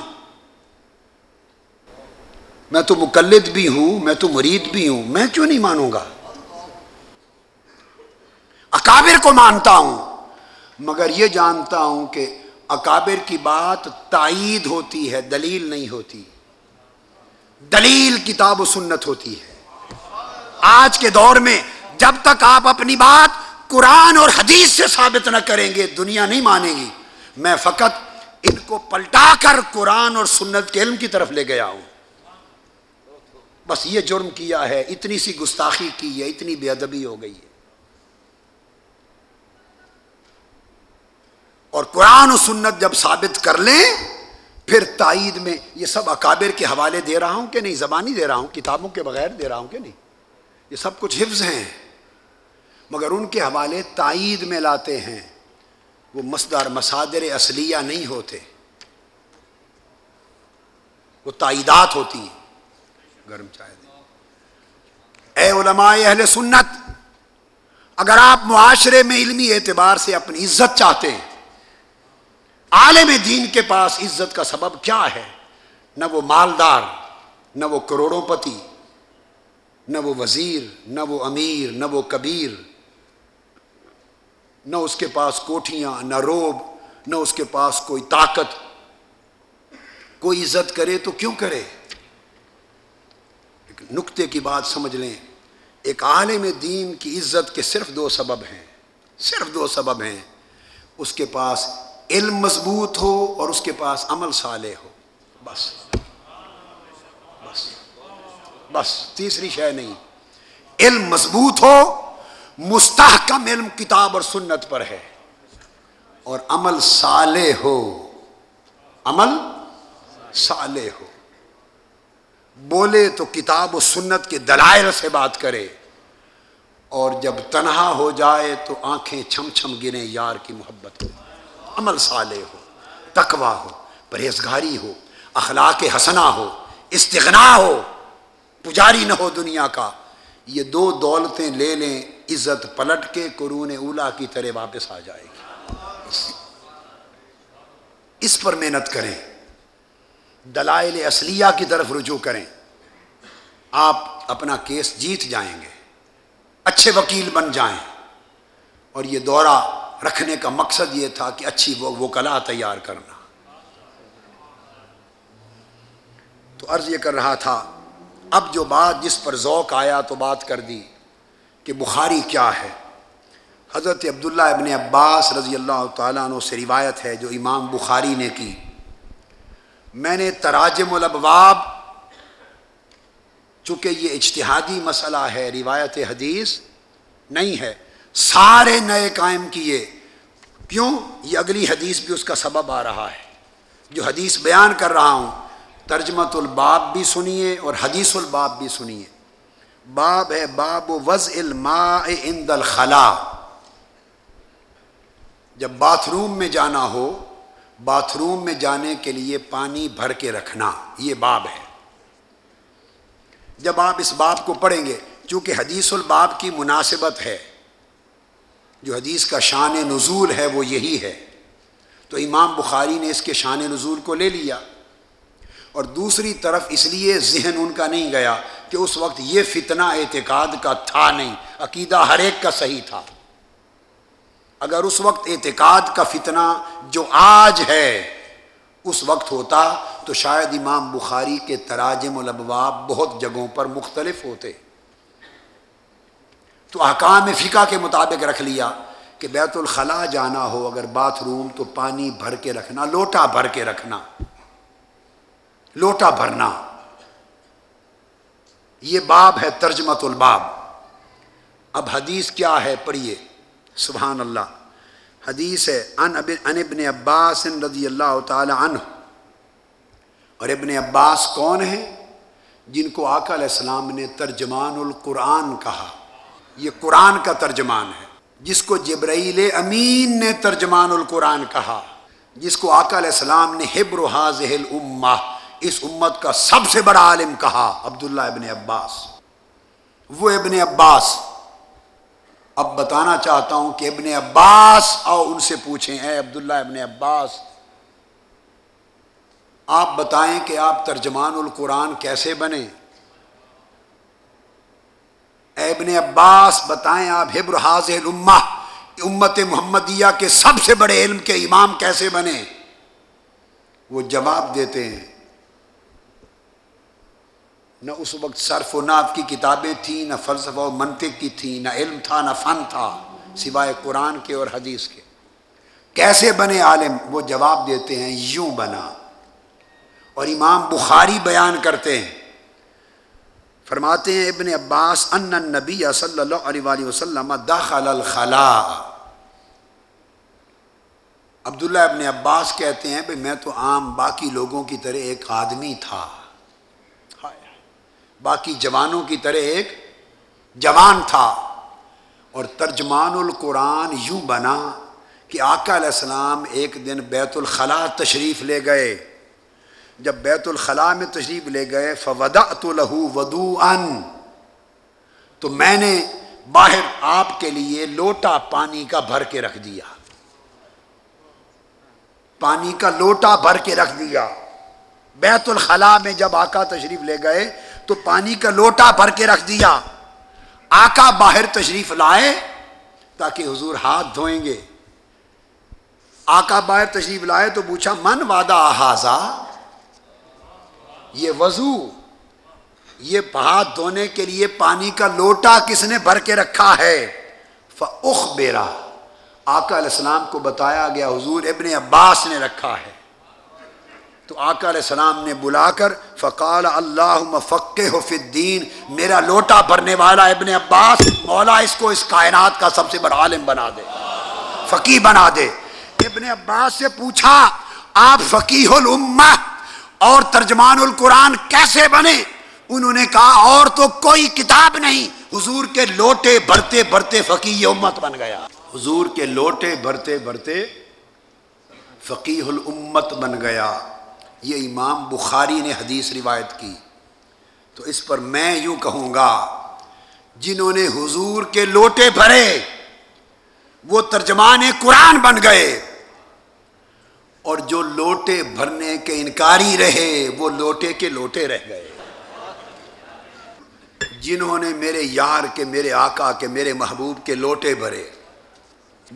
میں تو مقلد بھی ہوں، میں تو مرید بھی ہوں، میں کیوں نہیں مانوں گا؟ اکابر کو مانتا ہوں، مگر یہ جانتا ہوں کہ اکابر کی بات تائید ہوتی ہے، دلیل نہیں ہوتی۔ دلیل کتاب و سنت ہوتی ہے۔ آج کے دور میں جب تک آپ اپنی بات قرآن اور حدیث سے ثابت نہ کریں گے، دنیا نہیں مانے گی میں فقط ان کو پلٹا کر قرآن اور سنت کے علم کی طرف لے گیا ہوں۔ بس یہ جرم کیا ہے، اتنی سی گستاخی کی ہے، اتنی بے ادبی ہو گئی ہے۔ اور قرآن و سنت جب ثابت کر لیں، پھر تائید میں یہ سب اکابر کے حوالے دے رہا ہوں کہ نہیں، زبانی دے رہا ہوں، کتابوں کے بغیر دے رہا ہوں کہ نہیں۔ یہ سب کچھ حفظ ہیں۔ مگر ان کے حوالے تائید میں لاتے ہیں۔ وہ مسدار مسادر اصلیہ نہیں ہوتے۔ وہ تائیدات ہوتی ہیں۔ گرم چائے دیں اے علماء اہل سنت، اگر آپ معاشرے میں علمی اعتبار سے اپنی عزت چاہتے ہیں، عالم دین کے پاس عزت کا سبب کیا ہے؟ نہ وہ مالدار، نہ وہ کروڑوں پتی، نہ وہ وزیر، نہ وہ امیر، نہ وہ کبیر نہ اس کے پاس کوٹھیاں، نہ روب، نہ اس کے پاس کوئی طاقت۔ کوئی عزت کرے تو کیوں کرے؟ ایک نقطے کی بات سمجھ لیں۔ ایک عالم دین کی عزت کے صرف دو سبب ہیں۔ صرف دو سبب ہیں۔ اس کے پاس علم مضبوط ہو اور اس کے پاس عمل صالح ہو۔ بس۔ بس۔ بس۔ تیسری شے نہیں۔ علم مضبوط ہو مستحکم علم کتاب اور سنت پر ہے۔ اور عمل صالح ہو۔ عمل صالح ہو۔ بولے تو کتاب و سنت کے دلائل سے بات کرے۔ اور جب تنہا ہو جائے تو آنکھیں چھم چھم گریں، یار کی محبت ہو۔ عمل صالح ہو تقوا ہو، پرہیزگاری ہو، اخلاق حسنا ہو، استغنا ہو۔ پجاری نہ ہو دنیا کا۔ یہ دو دولتیں لے لیں۔ عزت پلٹ کے قرون اولا کی طرح واپس آ جائے گی۔ اس پر محنت کریں۔ دلائل اصلیہ کی طرف رجوع کریں۔ آپ اپنا کیس جیت جائیں گے۔ اچھے وکیل بن جائیں۔ اور یہ دورہ رکھنے کا مقصد یہ تھا کہ اچھی وہ کلا تیار کرنا۔ تو عرض یہ کر رہا تھا، اب جو بات جس پر ذوق آیا تو بات کر دی۔ کہ بخاری کیا ہے۔ حضرت عبداللہ ابن عباس رضی اللہ تعالیٰ عنہ سے روایت ہے جو امام بخاری نے کی۔ میں نے تراجم الابواب، چونکہ یہ اجتہادی مسئلہ ہے، روایت حدیث نہیں ہے۔ سارے نئے قائم کیے۔ کیوں؟ یہ اگلی حدیث بھی اس کا سبب آ رہا ہے۔ جو حدیث بیان کر رہا ہوں ترجمت الباب بھی سنیے اور حدیث الباب بھی سنیے۔ باب ہے باب وز الماء عند الخلا جب باتھ روم میں جانا ہو باتھ روم میں جانے کے لیے پانی بھر کے رکھنا، یہ باب ہے۔ جب آپ اس باب کو پڑھیں گے، چونکہ حدیث الباب کی مناسبت ہے، جو حدیث کا شان نزول ہے، وہ یہی ہے۔ تو امام بخاری نے اس کے شان نزول کو لے لیا۔ اور دوسری طرف اس لیے ذہن ان کا نہیں گیا کہ اس وقت یہ فتنہ اعتقاد کا تھا نہیں، عقیدہ ہر ایک کا صحیح تھا۔ اگر اس وقت اعتقاد کا فتنہ جو آج ہے اس وقت ہوتا تو شاید امام بخاری کے تراجم الابواب بہت جگہوں پر مختلف ہوتے۔ تو احکام فقہ کے مطابق رکھ لیا کہ بیت الخلاء جانا ہو، اگر باتھ روم تو پانی بھر کے رکھنا، لوٹا بھر کے رکھنا، لوٹا بھرنا۔ یہ باب ہے ترجمت الباب۔ اب حدیث کیا ہے پڑھیے۔ سبحان اللہ۔ حدیث ہے ان ابن عباس رضی اللہ تعالی عنہ۔ اور ابن عباس کون ہیں؟ جن کو آقا علیہ السلام نے ترجمان القرآن کہا۔ یہ قرآن کا ترجمان ہے۔ جس کو جبرائیل امین نے ترجمان القرآن کہا۔ جس کو آقا علیہ السلام نے حبر حاضح الامہ۔ اس امت کا سب سے بڑا عالم کہا عبداللہ ابن عباس۔ وہ ابن عباس۔ اب بتانا چاہتا ہوں کہ ابن عباس آؤ ان سے پوچھیں، اے عبداللہ ابن عباس، آپ بتائیں کہ آپ ترجمان القرآن کیسے بنے؟ ابن عباس، بتائیں آپ حبر حاضر الامہ، امت محمدیہ کے سب سے بڑے علم کے امام کیسے بنے؟ وہ جواب دیتے ہیں نہ اس وقت صرف و ناف کی کتابیں تھیں، نہ فلسفہ و منطق کی تھیں، نہ علم تھا، نہ فن تھا، سوائے قرآن کے اور حدیث کے۔ کیسے بنے عالم؟ وہ جواب دیتے ہیں، یوں بنا۔ اور امام بخاری بیان کرتے ہیں۔ فرماتے ہیں، ابن عباس، ان نبی صلی اللہ علیہ وآلہ وسلم دخل الخلاء۔ عبداللہ ابن عباس کہتے ہیں بھائی میں تو عام باقی لوگوں کی طرح ایک آدمی تھا۔ باقی جوانوں کی طرح ایک جوان تھا اور ترجمان القرآن یوں بنا کہ آقا علیہ السلام ایک دن بیت الخلاء تشریف لے گئے۔ جب بیت الخلاء میں تشریف لے گئے فودا تو لہو ودو ان تو میں نے باہر آپ کے لیے لوٹا پانی کا بھر کے رکھ دیا۔ پانی کا لوٹا بھر کے رکھ دیا۔ بیت الخلاء میں جب آقا تشریف لے گئے تو پانی کا لوٹا بھر کے رکھ دیا۔ آقا باہر تشریف لائے تاکہ حضور ہاتھ دھوئیں گے۔ آقا باہر تشریف لائے تو پوچھا، من وعدہ احاظہ یہ وضو، یہ ہاتھ دھونے کے لیے پانی کا لوٹا کس نے بھر کے رکھا ہے؟ فخ بیرا آقا علیہ السلام کو بتایا گیا، حضور ابن عباس نے رکھا ہے۔ تو آقا علیہ السلام نے بلا کر فقال اللہ مفقہ الدین، میرا لوٹا بھرنے والا ابن عباس، مولا اس کو اس کائنات کا سب سے بڑا عالم بنا دے فقی بنا دے۔ ابن عباس سے پوچھا، آپ فقیح الامہ اور ترجمان القرآن کیسے بنے؟ انہوں نے کہا، اور تو کوئی کتاب نہیں، حضور کے لوٹے بھرتے بھرتے فقی امت بن گیا۔ حضور کے لوٹے بھرتے بھرتے فقیح الامت بن گیا۔ یہ امام بخاری نے حدیث روایت کی۔ تو اس پر میں یوں کہوں گا، جنہوں نے حضور کے لوٹے بھرے وہ ترجمان قرآن بن گئے۔ اور جو لوٹے بھرنے کے انکاری رہے، وہ لوٹے کے لوٹے رہ گئے۔ جنہوں نے میرے یار کے، میرے آقا کے، میرے محبوب کے لوٹے بھرے،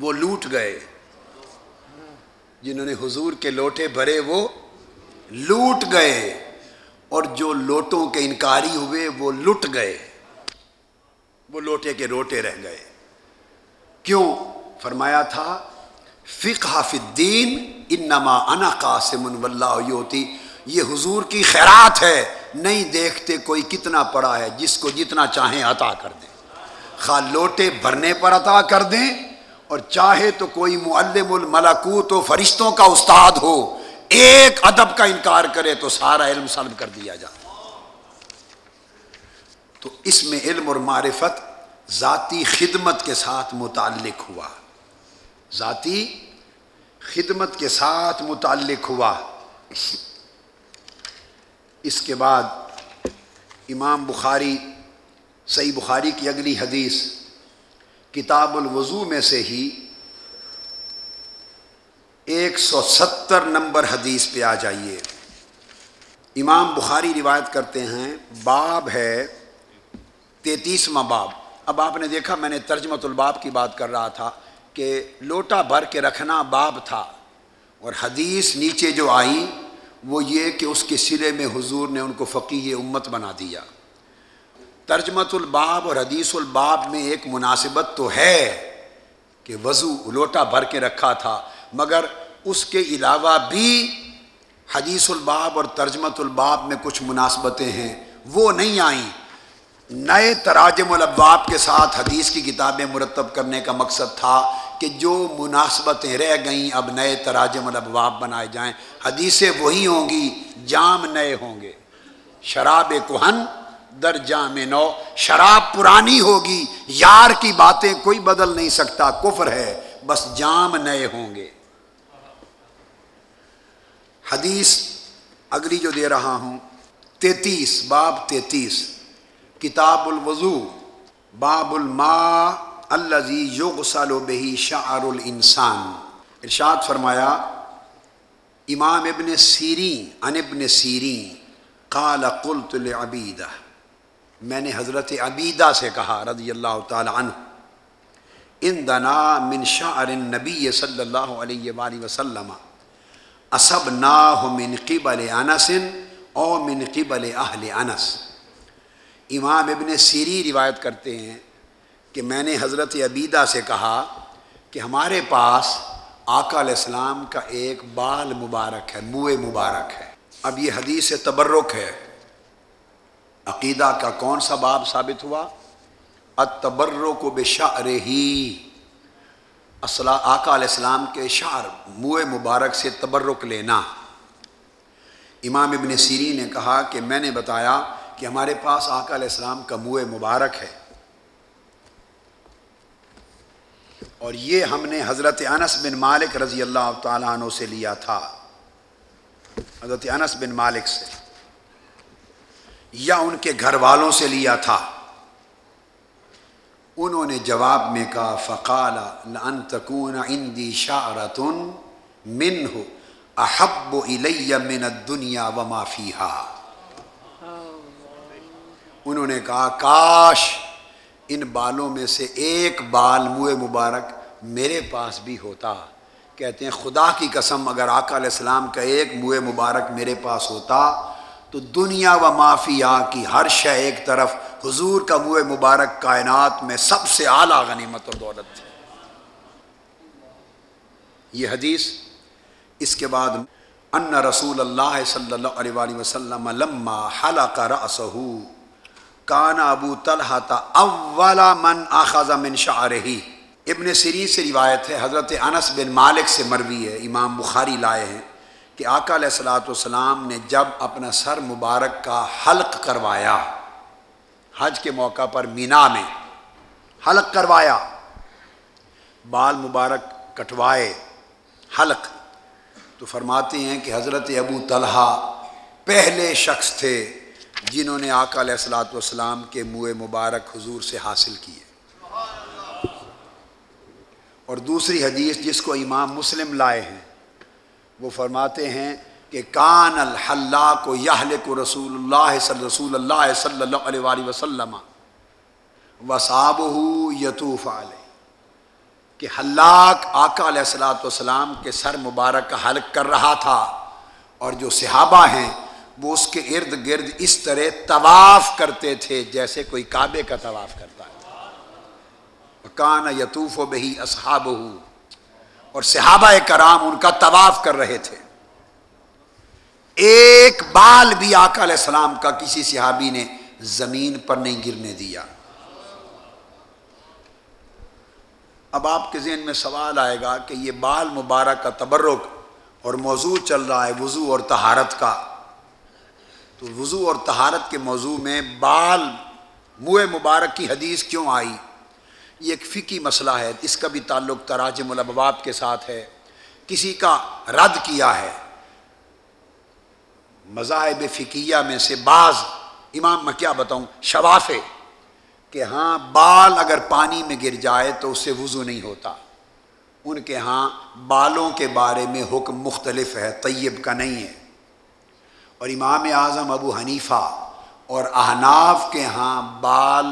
وہ لوٹ گئے۔ جنہوں نے حضور کے لوٹے بھرے، وہ لوٹ گئے اور جو لوٹوں کے انکاری ہوئے وہ لٹ گئے۔ وہ لوٹے کے روٹے رہ گئے۔ کیوں؟ فرمایا تھا، فقہ فی الدین انما انا قاسم واللہ یوتی، یہ حضور کی خیرات ہے، نہیں دیکھتے کوئی کتنا پڑا ہے، جس کو جتنا چاہیں عطا کر دیں۔ خواہ لوٹے بھرنے پر عطا کر دیں، اور چاہے تو کوئی معلم الملکوت و فرشتوں کا استاد ہو ایک ادب کا انکار کرے تو سارا علم سلب کر دیا جائے۔ تو اس میں علم اور معرفت ذاتی خدمت کے ساتھ متعلق ہوا۔ ذاتی خدمت کے ساتھ متعلق ہوا۔ اس کے بعد امام بخاری، صحیح بخاری کی اگلی حدیث کتاب الوضو میں سے ہی ایک سو ستر نمبر حدیث پہ آ جائیے۔ امام بخاری روایت کرتے ہیں، باب ہے تینتیسواں باب۔ اب آپ نے دیکھا، میں نے ترجمت الباب کی بات کر رہا تھا کہ لوٹا بھر کے رکھنا باب تھا۔ اور حدیث نیچے جو آئی، وہ یہ کہ اس کے سرے میں حضور نے ان کو فقی امت بنا دیا۔ ترجمت الباب اور حدیث الباب میں ایک مناسبت تو ہے کہ وضو لوٹا بھر کے رکھا تھا مگر اس کے علاوہ بھی حدیث الباب اور ترجمت الباب میں کچھ مناسبتیں ہیں۔ وہ نہیں آئیں۔ نئے تراجم الابواب کے ساتھ حدیث کی کتابیں مرتب کرنے کا مقصد تھا کہ جو مناسبتیں رہ گئیں اب نئے تراجم الابواب بنائے جائیں۔ حدیثیں وہی ہوں گی، جام نئے ہوں گے۔ شراب کوہن در جام نو۔ شراب پرانی ہوگی، یار کی باتیں کوئی بدل نہیں سکتا، کفر ہے، بس جام نئے ہوں گے۔ حدیث اگلی جو دے رہا ہوں تینتیس باب تینتیس کتاب الوضو، باب الما الزی یغسل بہی شعر الانسان۔ ارشاد فرمایا، امام ابن سیرین ان ابن سیرین، قال قلت لعبیدہ۔ میں نے حضرت عبیدہ سے کہا، رضی اللہ تعالی عنہ ان دنا من شعر النبی صلی اللہ علیہ وآلہ وسلم۔ اسب نا من قبل انس او من قبل اہل انس امام ابن سیری روایت کرتے ہیں کہ میں نے حضرت عبیدہ سے کہا کہ ہمارے پاس آقا علیہ السلام کا ایک بال مبارک ہے، موئے مبارک ہے۔ اب یہ حدیث تبرک ہے۔ عقیدہ کا کون سا باب ثابت ہوا؟ اتبرو کو بے ہی آقا علیہ السلام کے شعر موئے مبارک سے تبرک لینا۔ امام ابن سیری نے کہا کہ میں نے بتایا کہ ہمارے پاس آقا علیہ السلام کا منہ مبارک ہے۔ اور یہ ہم نے حضرت انس بن مالک رضی اللہ تعالیٰ عنہ سے لیا تھا۔ حضرت انس بن مالک سے۔ یا ان کے گھر والوں سے لیا تھا۔ انہوں نے جواب میں کہا، فقال لن تکون عندي شعرة منه احب الي من الدنيا وما فيها۔ انہوں نے کہا، کاش ان بالوں میں سے ایک بال منہ مبارک میرے پاس بھی ہوتا۔ کہتے ہیں، خدا کی قسم، اگر آقا علیہ السلام کا ایک منہ مبارک میرے پاس ہوتا تو دنیا و معافیا کی ہر شے ایک طرف حضور کا منہ مبارک کائنات میں سب سے اعلیٰ غنیمت اور دولت تھی۔ یہ حدیث اس کے بعد ان رسول اللہ صلی اللہ علیہ وسلم لما حلق رأسہ۔ کانا ابو طلحہ اولا من آخذ من شعرہی ابن سری سے روایت ہے، حضرت انس بن مالک سے مروی ہے، امام بخاری لائے ہیں کہ آقا علیہ السلاۃ والسلام نے جب اپنا سر مبارک کا حلق کروایا۔ حج کے موقع پر مینا میں حلق کروایا۔ بال مبارک کٹوائے، حلق۔ تو فرماتے ہیں کہ حضرت ابو طلحہ پہلے شخص تھے جنہوں نے آقا علیہ السلاۃ والسلام کے منہ مبارک حضور سے حاصل کیے اور دوسری حدیث جس کو امام مسلم لائے ہیں، وہ فرماتے ہیں کہ کان الحلہ کو یاہل کو رسول اللہ صلی رسول اللہ صلی اللہ علیہ وآلہ وسلم وصاب یتوف علیہ کہ حلاق آقا علیہ السلاۃ والسلام کے سر مبارک کا حلق کر رہا تھا اور جو صحابہ ہیں وہ اس کے ارد گرد اس طرح طواف کرتے تھے جیسے کوئی کعبے کا طواف کرتا ہے۔ کان یتوف و بہی اصحاب اور صحابہ کرام ان کا طواف کر رہے تھے۔ ایک بال بھی آقا علیہ السلام کا کسی صحابی نے زمین پر نہیں گرنے دیا۔ اب آپ کے ذہن میں سوال آئے گا کہ یہ بال مبارک کا تبرک اور موضوع چل رہا ہے وضو اور تہارت کا۔ تو وضو اور تہارت کے موضوع میں بال منہ مبارک کی حدیث کیوں آئی؟ یہ ایک فقی مسئلہ ہے، اس کا بھی تعلق تراجم الابواب کے ساتھ ہے۔ کسی کا رد کیا ہے۔ مذاہب فقیہ میں سے بعض، امام میں کیا بتاؤں، شوافے کہ ہاں بال اگر پانی میں گر جائے تو اس سے وضو نہیں ہوتا۔ ان کے ہاں بالوں کے بارے میں حکم مختلف ہے، طیب کا نہیں ہے۔ اور امام اعظم ابو حنیفہ اور احناف کے ہاں بال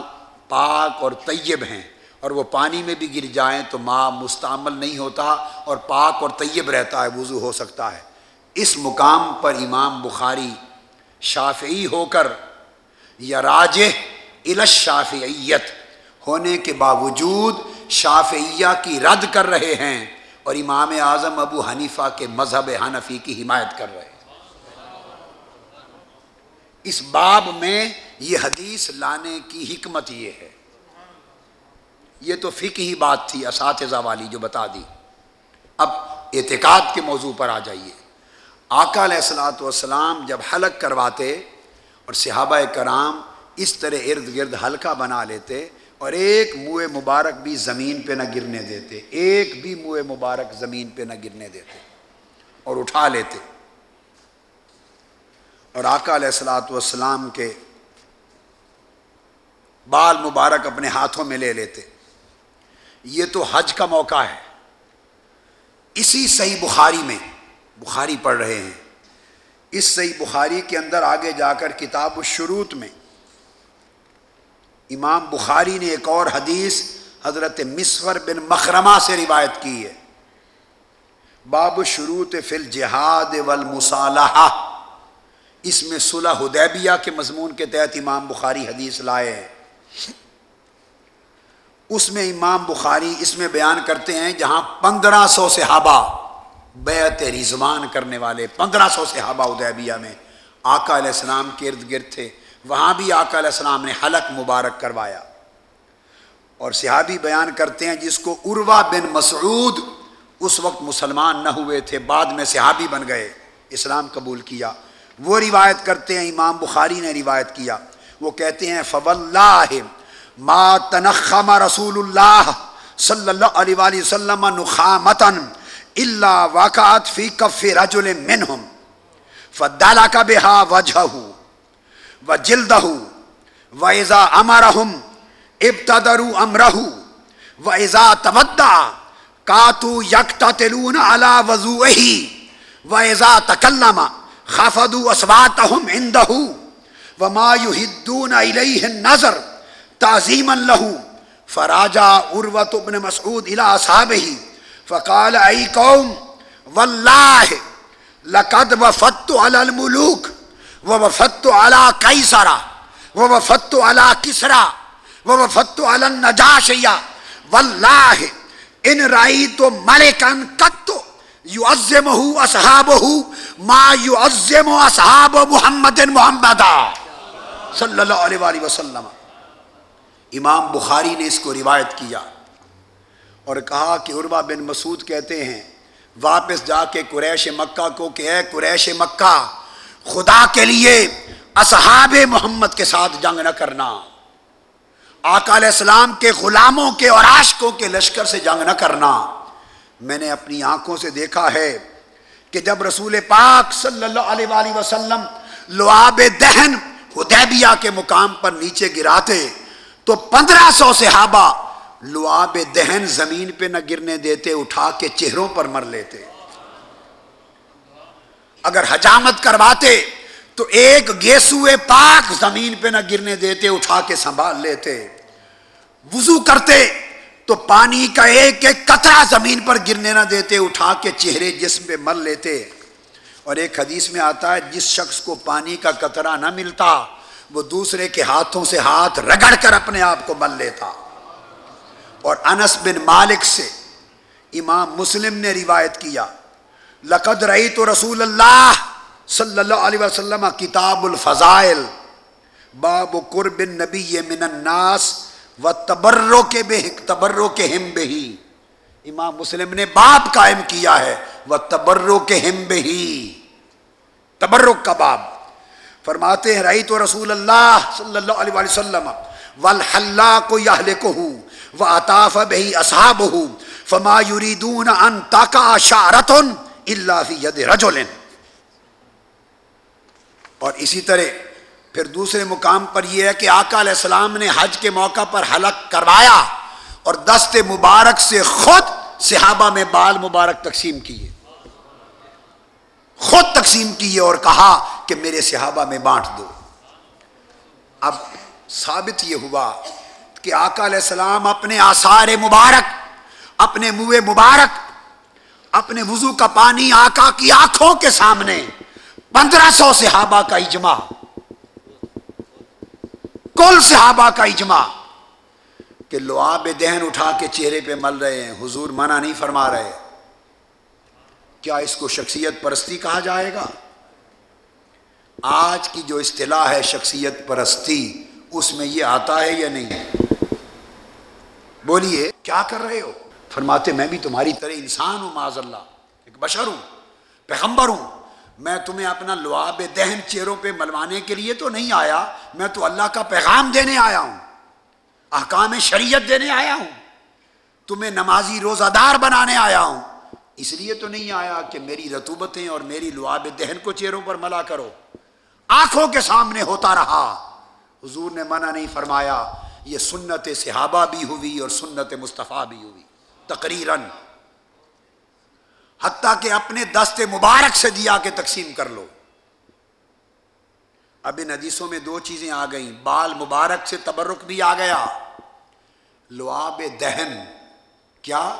پاک اور طیب ہیں۔ اور وہ پانی میں بھی گر جائیں تو ماں مستعمل نہیں ہوتا اور پاک اور طیب رہتا ہے، وضو ہو سکتا ہے۔ اس مقام پر امام بخاری شافعی ہو کر یا راج الشافعیت ہونے کے باوجود شافعیہ کی رد کر رہے ہیں اور امام اعظم ابو حنیفہ کے مذہب حنفی کی حمایت کر رہے ہیں۔ اس باب میں یہ حدیث لانے کی حکمت یہ ہے۔ یہ تو فک ہی بات تھی، اساتذہ والی جو بتا دی۔ اب اعتقاد کے موضوع پر آ جائیے۔ آقا علیہ السلاۃ والسلام جب حلق کرواتے اور صحابہ کرام اس طرح ارد گرد حلقہ بنا لیتے اور ایک منہ مبارک بھی زمین پہ نہ گرنے دیتے، ایک بھی منہ مبارک زمین پہ نہ گرنے دیتے اور اٹھا لیتے۔ اور آقا علیہ السلاۃ والسلام کے بال مبارک اپنے ہاتھوں میں لے لیتے۔ یہ تو حج کا موقع ہے۔ اسی صحیح بخاری میں بخاری پڑھ رہے ہیں۔ اس صحیح بخاری کے اندر آگے جا کر کتاب الشروط میں امام بخاری نے ایک اور حدیث حضرت مصور بن مخرمہ سے روایت کی ہے۔ باب شروط فل جہاد والمصالحہ۔ اس میں صلح حدیبیہ کے مضمون کے تحت امام بخاری حدیث لائے ہیں۔ اس میں امام بخاری اس میں بیان کرتے ہیں جہاں پندرہ سو صحابہ بیعت رضوان کرنے والے پندرہ سو صحابہ ادیبیہ میں آقا علیہ السلام کے ارد گرد تھے۔ وہاں بھی آقا علیہ السلام نے حلق مبارک کروایا۔ اور صحابی بیان کرتے ہیں جس کو عروا بن مسعود اس وقت مسلمان نہ ہوئے تھے، بعد میں صحابی بن گئے، اسلام قبول کیا۔ وہ روایت کرتے ہیں، امام بخاری نے روایت کیا۔ وہ کہتے ہیں فو اللہ ما تنخم رسول اللہ صلی اللہ علیہ وآلہ وسلم نخامتن اللہ واقعات فی کف رجل منہم فدالا کا بہا وجہ و جلدہ و ایزا امرہم ابتدرو امرہ و ایزا تودع کاتو یکتا تلون علا وضوئہی و ایزا تکلم خفدو اسواتہم اندہو وما یحدون الیہ النظر تعظیما لہو فراجا عروت ابن مسعود الى اصحابہی فقال، ای قوم، واللہ، لقد وفدت على الملوک ووفدت على قیسرہ ووفدت على کسرہ ووفدت على النجاشیہ واللہ، ان رأیت ملکا قط يعظمه اصحابه ما يعظم اصحاب محمد محمد. صلی اللہ علیہ وآلہ وسلم. امام بخاری نے اس کو روایت کیا۔ اور کہا کہ عربا بن مسعود کہتے ہیں، واپس جا کے قریش مکہ کو کہ اے قریش مکہ، خدا کے لیے اصحاب محمد کے ساتھ جنگ نہ کرنا۔ آقا علیہ السلام کے غلاموں کے اور عاشقوں کے لشکر سے جنگ نہ کرنا۔ میں نے اپنی آنکھوں سے دیکھا ہے کہ جب رسول پاک صلی اللہ علیہ وآلہ وسلم لعاب دہن حدیبیہ کے مقام پر نیچے گراتے، تو پندرہ سو صحابہ لعاب دہن زمین پہ نہ گرنے دیتے، اٹھا کے چہروں پر مر لیتے۔ اگر حجامت کرواتے تو ایک گیسوئے پاک زمین پہ نہ گرنے دیتے، اٹھا کے سنبھال لیتے۔ وضو کرتے تو پانی کا ایک ایک قطرہ زمین پر گرنے نہ دیتے، اٹھا کے چہرے جسم پہ مر لیتے۔ اور ایک حدیث میں آتا ہے، جس شخص کو پانی کا قطرہ نہ ملتا، وہ دوسرے کے ہاتھوں سے ہاتھ رگڑ کر اپنے آپ کو مل لیتا۔ اور انس بن مالک سے امام مسلم نے روایت کیا، لقد رہی تو رسول اللہ صلی اللہ علیہ وسلم کتاب الفضائل، باب قرب نبی من الناس و تبرو کے بے تبرو کے ہم بہی امام مسلم نے باب قائم کیا ہے وہ تبرو کے ہم بہی تبرک کا باب۔ فرماتے ہیں رہی تو رسول اللہ صلی اللہ علیہ وسلم والحلا کو یا کو و اطاف بہی اصحاب ہوں فما یریدون ان تاکا شارتن اللہ فی ید اور اسی طرح پھر دوسرے مقام پر یہ ہے کہ آقا علیہ السلام نے حج کے موقع پر حلق کروایا اور دست مبارک سے خود صحابہ میں بال مبارک تقسیم کیے۔ خود تقسیم کیے اور کہا کہ میرے صحابہ میں بانٹ دو۔ اب ثابت یہ ہوا کہ آقا علیہ السلام اپنے آثار مبارک، اپنے منہ مبارک، اپنے وضو کا پانی آقا کی آنکھوں کے سامنے، پندرہ سو صحابہ کا اجماع۔ کل صحابہ کا اجماع۔ کہ لواب دہن اٹھا کے چہرے پہ مل رہے ہیں، حضور منع نہیں فرما رہے۔ کیا اس کو شخصیت پرستی کہا جائے گا؟ آج کی جو اصطلاح ہے شخصیت پرستی، اس میں یہ آتا ہے یا نہیں؟ بولیے، کیا کر رہے ہو؟ فرماتے، میں بھی تمہاری طرح انسان ہوں معذ اللہ ایک بشر ہوں، پیغمبر ہوں۔ میں تمہیں اپنا لعاب دہن چہروں پہ ملوانے کے لیے تو نہیں آیا، میں تو اللہ کا پیغام دینے آیا ہوں، احکام شریعت دینے آیا ہوں، تمہیں نمازی روزہ دار بنانے آیا ہوں۔ اس لیے تو نہیں آیا کہ میری رتوبتیں اور میری لعاب دہن کو چہروں پر ملا کرو۔ آنکھوں کے سامنے ہوتا رہا۔ حضور نے منع نہیں فرمایا۔ یہ سنت صحابہ بھی ہوئی اور سنت مصطفیٰ بھی ہوئی، تقریراً۔ حتیٰ کہ اپنے دست مبارک سے دیا کہ تقسیم کر لو۔ اب ان حدیثوں میں دو چیزیں آ گئیں۔ بال مبارک سے تبرک بھی آ گیا۔ لعاب دہن۔ کیا؟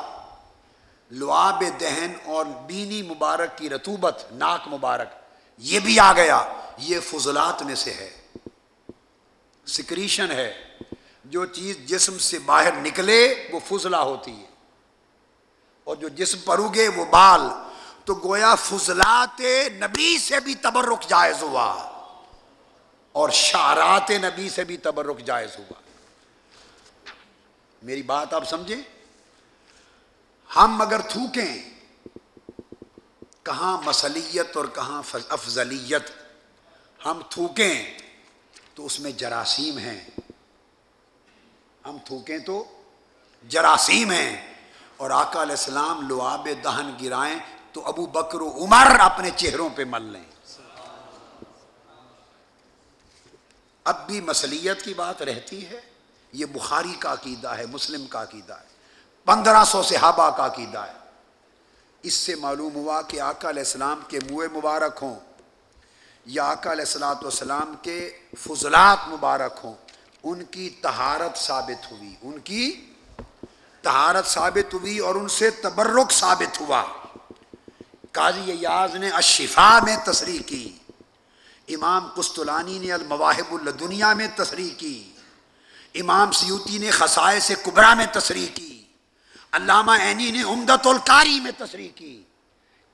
لعاب دہن اور بینی مبارک کی رتوبت، ناک مبارک، یہ بھی آ گیا۔ یہ فضلات میں سے ہے۔ سکریشن ہے۔ جو چیز جسم سے باہر نکلے وہ فضلہ ہوتی ہے اور جو جسم پر اگے وہ بال۔ تو گویا فضلات نبی سے بھی تبرک جائز ہوا اور شارات نبی سے بھی تبرک جائز ہوا۔ میری بات آپ سمجھیں؟ ہم اگر تھوکیں، کہاں مسلیت اور کہاں افضلیت۔ ہم تھوکیں تو اس میں جراثیم ہیں۔ ہم تھوکیں تو جراثیم ہیں۔ اور آقا علیہ السلام لعاب دہن گرائیں تو ابو بکر و عمر اپنے چہروں پہ مل لیں۔ اب بھی مسلیت کی بات رہتی ہے۔ یہ بخاری کا عقیدہ ہے، مسلم کا عقیدہ ہے۔ پندرہ سو صحابہ کا عقیدہ ہے۔ اس سے معلوم ہوا کہ آقا علیہ السلام کے منہ مبارک ہوں یا آقا علیہ السلاۃ والسلام کے فضلات مبارک ہوں۔ ان کی تہارت ثابت ہوئی، ان کی تہارت ثابت ہوئی اور ان سے تبرک ثابت ہوا۔ قاضی یاز نے اشفا میں تصریح کی، امام قسطلانی نے المواہب الدنیا میں تصریح کی، امام سیوتی نے خسائے سے کبرا میں تصریح کی، علامہ عینی نے امدت القاری میں تصریح کی،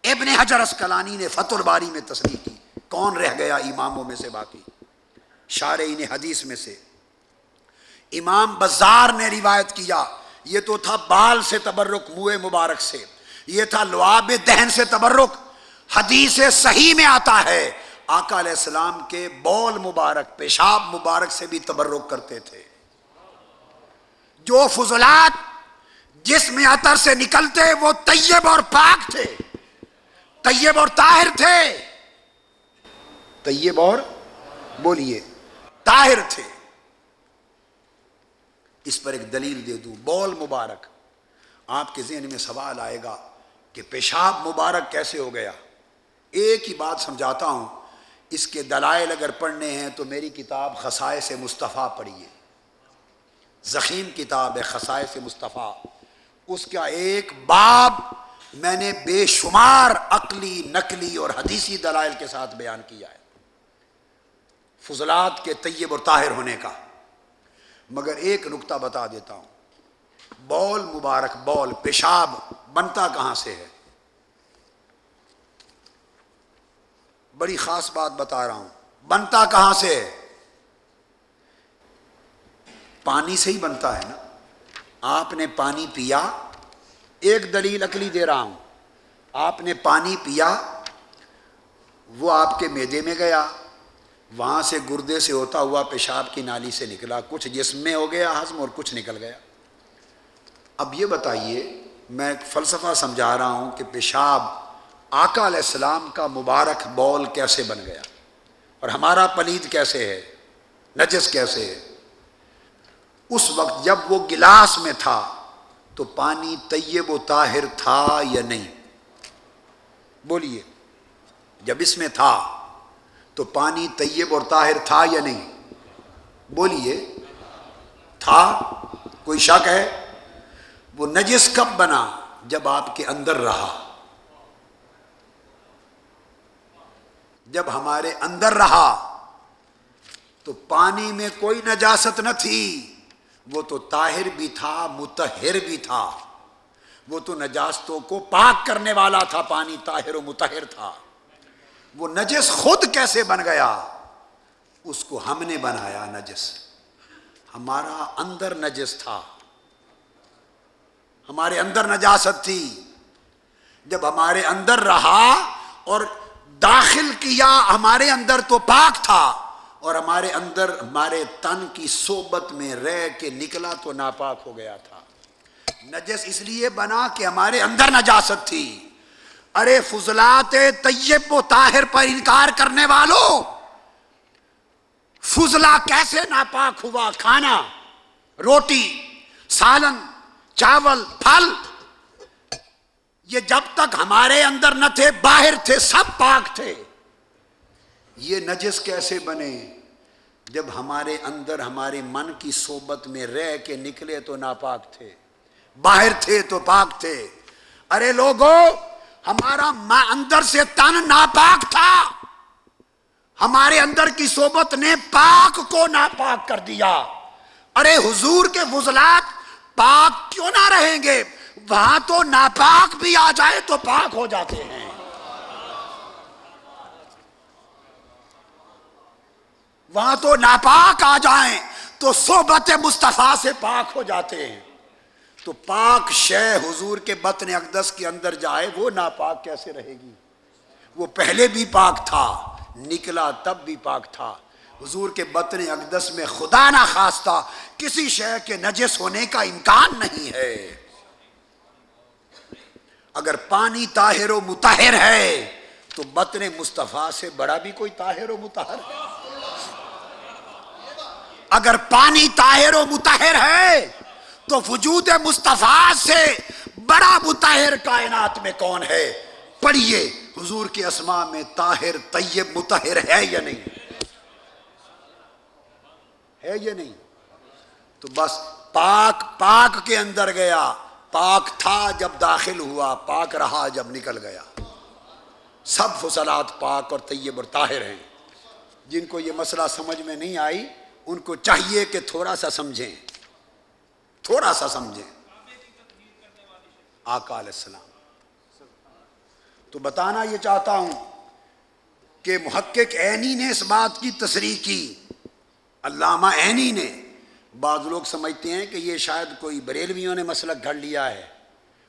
ابن حجر اسکلانی نے فت الباری میں تصریح کی۔ کون رہ گیا اماموں میں سے باقی؟ شارعین حدیث میں سے۔ امام بزار نے روایت کیا، یہ تو تھا بال سے تبرک، منہ مبارک سے۔ یہ تھا لعاب دہن سے تبرک۔ حدیث صحیح میں آتا ہے، آقا علیہ السلام کے بول مبارک، پیشاب مبارک سے بھی تبرک کرتے تھے۔ جو فضلات جس میں عطر سے نکلتے، وہ طیب اور پاک تھے۔ طیب اور طاہر تھے۔ طیب اور بولیے، طاہر تھے۔ اس پر ایک دلیل دے دوں، بول مبارک۔ آپ کے ذہن میں سوال آئے گا کہ پیشاب مبارک کیسے ہو گیا؟ ایک ہی بات سمجھاتا ہوں، اس کے دلائل اگر پڑھنے ہیں تو میری کتاب خسائے سے مصطفیٰ پڑھیے زخیم کتاب ہے خسائے سے مصطفیٰ۔ اس کا ایک باب میں نے بے شمار عقلی، نقلی اور حدیثی دلائل کے ساتھ بیان کیا ہے۔ فضلات کے طیب اور طاہر ہونے کا۔ مگر ایک نقطہ بتا دیتا ہوں۔ بول مبارک بول، پیشاب بنتا کہاں سے ہے؟ بڑی خاص بات بتا رہا ہوں۔ بنتا کہاں سے ہے؟ پانی سے ہی بنتا ہے نا۔ آپ نے پانی پیا۔ ایک دلیل اکلی دے رہا ہوں۔ آپ نے پانی پیا، وہ آپ کے میدے میں گیا۔ وہاں سے گردے سے ہوتا ہوا پیشاب کی نالی سے نکلا، کچھ جسم میں ہو گیا ہضم اور کچھ نکل گیا۔ اب یہ بتائیے، میں فلسفہ سمجھا رہا ہوں کہ پیشاب آقا علیہ السلام کا مبارک بول کیسے بن گیا؟ اور ہمارا پلید کیسے ہے؟ نجس کیسے ہے؟ اس وقت جب وہ گلاس میں تھا تو پانی طیب و طاہر تھا یا نہیں؟ بولیے، جب اس میں تھا تو پانی طیب اور طاہر تھا یا نہیں؟ بولیے، تھا، کوئی شک ہے؟ وہ نجس کب بنا جب آپ کے اندر رہا؟ جب ہمارے اندر رہا، تو پانی میں کوئی نجاست نہ تھی، وہ تو طاہر بھی تھا متحر بھی تھا۔ وہ تو نجاستوں کو پاک کرنے والا تھا، پانی طاہر و متحر تھا۔ وہ نجس خود کیسے بن گیا؟ اس کو ہم نے بنایا نجس۔ ہمارا اندر نجس تھا۔ ہمارے اندر نجاست تھی۔ جب ہمارے اندر رہا اور داخل کیا ہمارے اندر تو پاک تھا اور ہمارے اندر ہمارے تن کی صحبت میں رہ کے نکلا تو ناپاک ہو گیا تھا۔ نجس اس لیے بنا کہ ہمارے اندر نجاست تھی۔ ارے فضلات طیب و طاہر پر انکار کرنے والوں فضلہ کیسے ناپاک ہوا؟ کھانا، روٹی، سالن، چاول، پھل۔ یہ جب تک ہمارے اندر نہ تھے، باہر تھے، سب پاک تھے۔ یہ نجس کیسے بنے؟ جب ہمارے اندر، ہمارے من کی صحبت میں رہ کے نکلے تو ناپاک تھے، باہر تھے تو پاک تھے۔ ارے لوگوں ہمارا اندر سے تن ناپاک تھا۔ ہمارے اندر کی صحبت نے پاک کو ناپاک کر دیا۔ ارے حضور کے فضلات پاک کیوں نہ رہیں گے؟ وہاں تو ناپاک بھی آ جائے تو پاک ہو جاتے ہیں۔ وہاں تو ناپاک آ جائیں تو صحبت مصطفیٰ سے پاک ہو جاتے ہیں۔ تو پاک شے حضور کے بطن اقدس کے اندر جائے، وہ ناپاک کیسے رہے گی؟ وہ پہلے بھی پاک تھا، نکلا تب بھی پاک تھا۔ حضور کے بطن اقدس میں خدا نہ خواستہ کسی شے کے نجس ہونے کا امکان نہیں ہے۔ اگر پانی طاہر و متحر ہے، تو بطن مصطفیٰ سے بڑا بھی کوئی طاہر و متحر ہے۔ اگر پانی طاہر و متحر ہے تو وجود مصطفیٰ سے بڑا متحر کائنات میں کون ہے؟ پڑھیے، حضور کے اسما میں طاہر، طیب متحر ہے یا نہیں؟ ہے یا نہیں؟ تو بس پاک پاک کے اندر گیا، پاک تھا جب داخل ہوا، پاک رہا جب نکل گیا۔ سب فصلات پاک اور طیب اور طاہر ہیں۔ جن کو یہ مسئلہ سمجھ میں نہیں آئی، ان کو چاہیے کہ تھوڑا سا سمجھیں۔ تھوڑا سا سمجھیں آقا علیہ السلام۔ تو بتانا یہ چاہتا ہوں کہ محقق عینی نے اس بات کی تصریح کی۔ علامہ عینی نے۔ بعض لوگ سمجھتے ہیں کہ یہ شاید کوئی بریلویوں نے مسلک گھڑ لیا ہے۔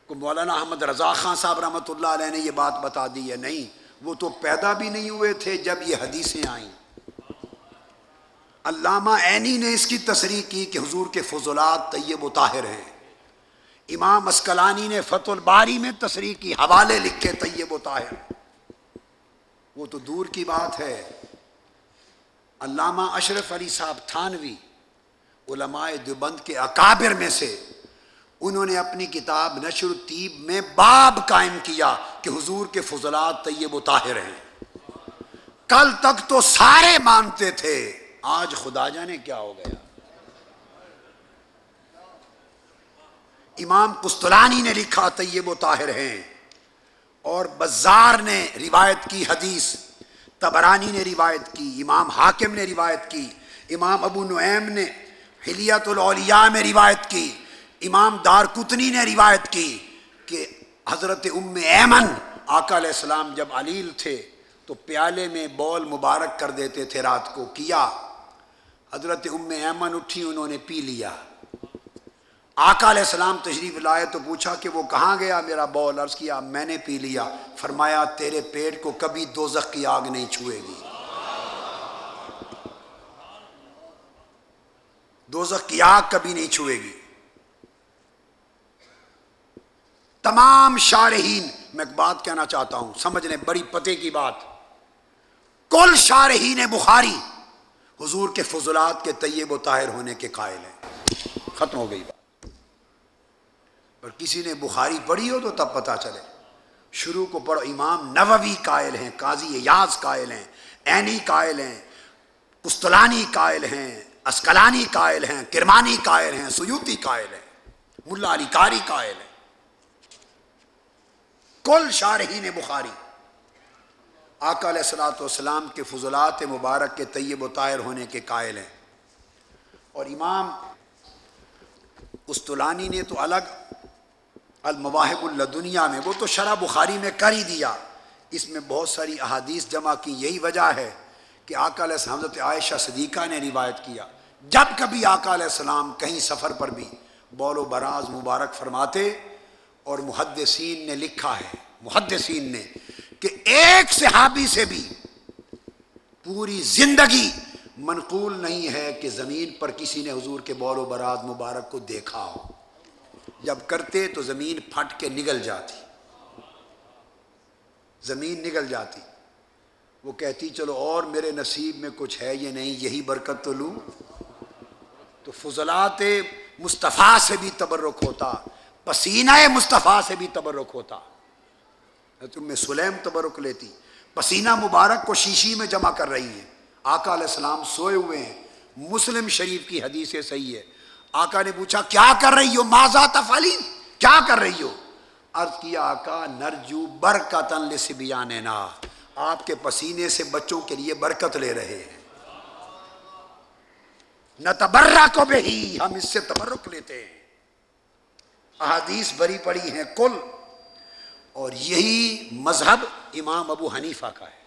کوئی مولانا احمد رضا خان صاحب رحمۃ اللہ علیہ نے یہ بات بتا دی ہے نہیں؟ وہ تو پیدا بھی نہیں ہوئے تھے جب یہ حدیثیں آئیں۔ علامہ عینی نے اس کی تصریح کی کہ حضور کے فضولات طیب و طاہر ہیں۔ امام اسکلانی نے فت الباری میں تصریح کی، حوالے لکھے طیب و طاہر۔ وہ تو دور کی بات ہے۔ علامہ اشرف علی صاحب تھانوی، علماء دیوبند کے اکابر میں سے، انہوں نے اپنی کتاب نشر الطیب میں باب قائم کیا کہ حضور کے فضلات طیب و طاہر ہیں۔ کل تک تو سارے مانتے تھے۔ آج خدا جانے کیا ہو گیا۔ امام قسطلانی نے لکھا، طیب و طاہر ہیں۔ اور بزار نے روایت کی حدیث، تبرانی نے روایت کی، امام حاکم نے روایت کی، امام ابو نعیم نے حلیت الاولیاء میں روایت کی، امام دار کتنی نے روایت کی کہ حضرت ام ایمن آقا علیہ السلام جب علیل تھے تو پیالے میں بول مبارک کر دیتے تھے رات کو، کیا؟ حضرت ام ایمن اٹھی، انہوں نے پی لیا۔ آقا علیہ السلام تشریف لائے تو پوچھا کہ وہ کہاں گیا؟ میرا بول عرض کیا، میں نے پی لیا۔ فرمایا، تیرے پیٹ کو کبھی دوزخ کی آگ نہیں چھوئے گی۔ دوزخ کی آگ کبھی نہیں چھوئے گی۔ تمام شارحین، میں ایک بات کہنا چاہتا ہوں، سمجھ لیں، بڑی پتے کی بات۔ کل شارحین بخاری حضور کے فضلات کے طیب و طاہر ہونے کے قائل ہیں۔ ختم ہو گئی بات۔ اور کسی نے بخاری پڑھی ہو تو تب پتا چلے۔ شروع کو پڑھو، امام نووی قائل ہیں، قاضی یاز قائل ہیں عینی قائل ہیں کستلانی قائل ہیں اسکلانی قائل ہیں، کرمانی قائل ہیں سیوتی قائل ہیں، ملا علی کاری قائل ہیں۔ کل شارحین بخاری۔ آقا علیہ السلاۃ والسلام کے فضلات مبارک کے طیب و طائر ہونے کے قائل ہیں۔ اور امام استولانی نے تو الگ المواہب اللہ دنیا میں، وہ تو شرح بخاری میں کر ہی دیا۔ اس میں بہت ساری احادیث جمع کی، یہی وجہ ہے کہ آقا علیہ حضرت عائشہ صدیقہ نے روایت کیا۔ جب کبھی آقا علیہ السلام کہیں سفر پر بھی بول و براز مبارک فرماتے، اور محدثین نے لکھا ہے، محدثین نے کہ ایک صحابی سے بھی پوری زندگی منقول نہیں ہے کہ زمین پر کسی نے حضور کے بول و براز مبارک کو دیکھا ہو۔ جب کرتے تو زمین پھٹ کے نگل جاتی۔ زمین نگل جاتی۔ وہ کہتی، چلو اور میرے نصیب میں کچھ ہے یہ نہیں، یہی برکت تو لوں۔ تو فضلات مصطفیٰ سے بھی تبرک ہوتا، پسینہ مصطفیٰ سے بھی تبرک ہوتا۔ تم میں سلیم تبرک لیتی۔ پسینہ مبارک کو شیشی میں جمع کر رہی ہیں۔ آقا علیہ السلام سوئے ہوئے ہیں۔ مسلم شریف کی حدیث صحیح ہے۔ آقا نے پوچھا، کیا کر رہی ہو؟ ماضا تفعلین؟ کیا کر رہی ہو؟ عرض کیا، آقا، نرجو برکتن لسبیاننا آپ کے پسینے سے بچوں کے لیے برکت لے رہے ہیں۔ نہ تبرہ کو بے ہی ہم اس سے تبرک لیتے ہیں۔ احادیث بری پڑی ہیں۔ کل اور یہی مذہب امام ابو حنیفہ کا ہے۔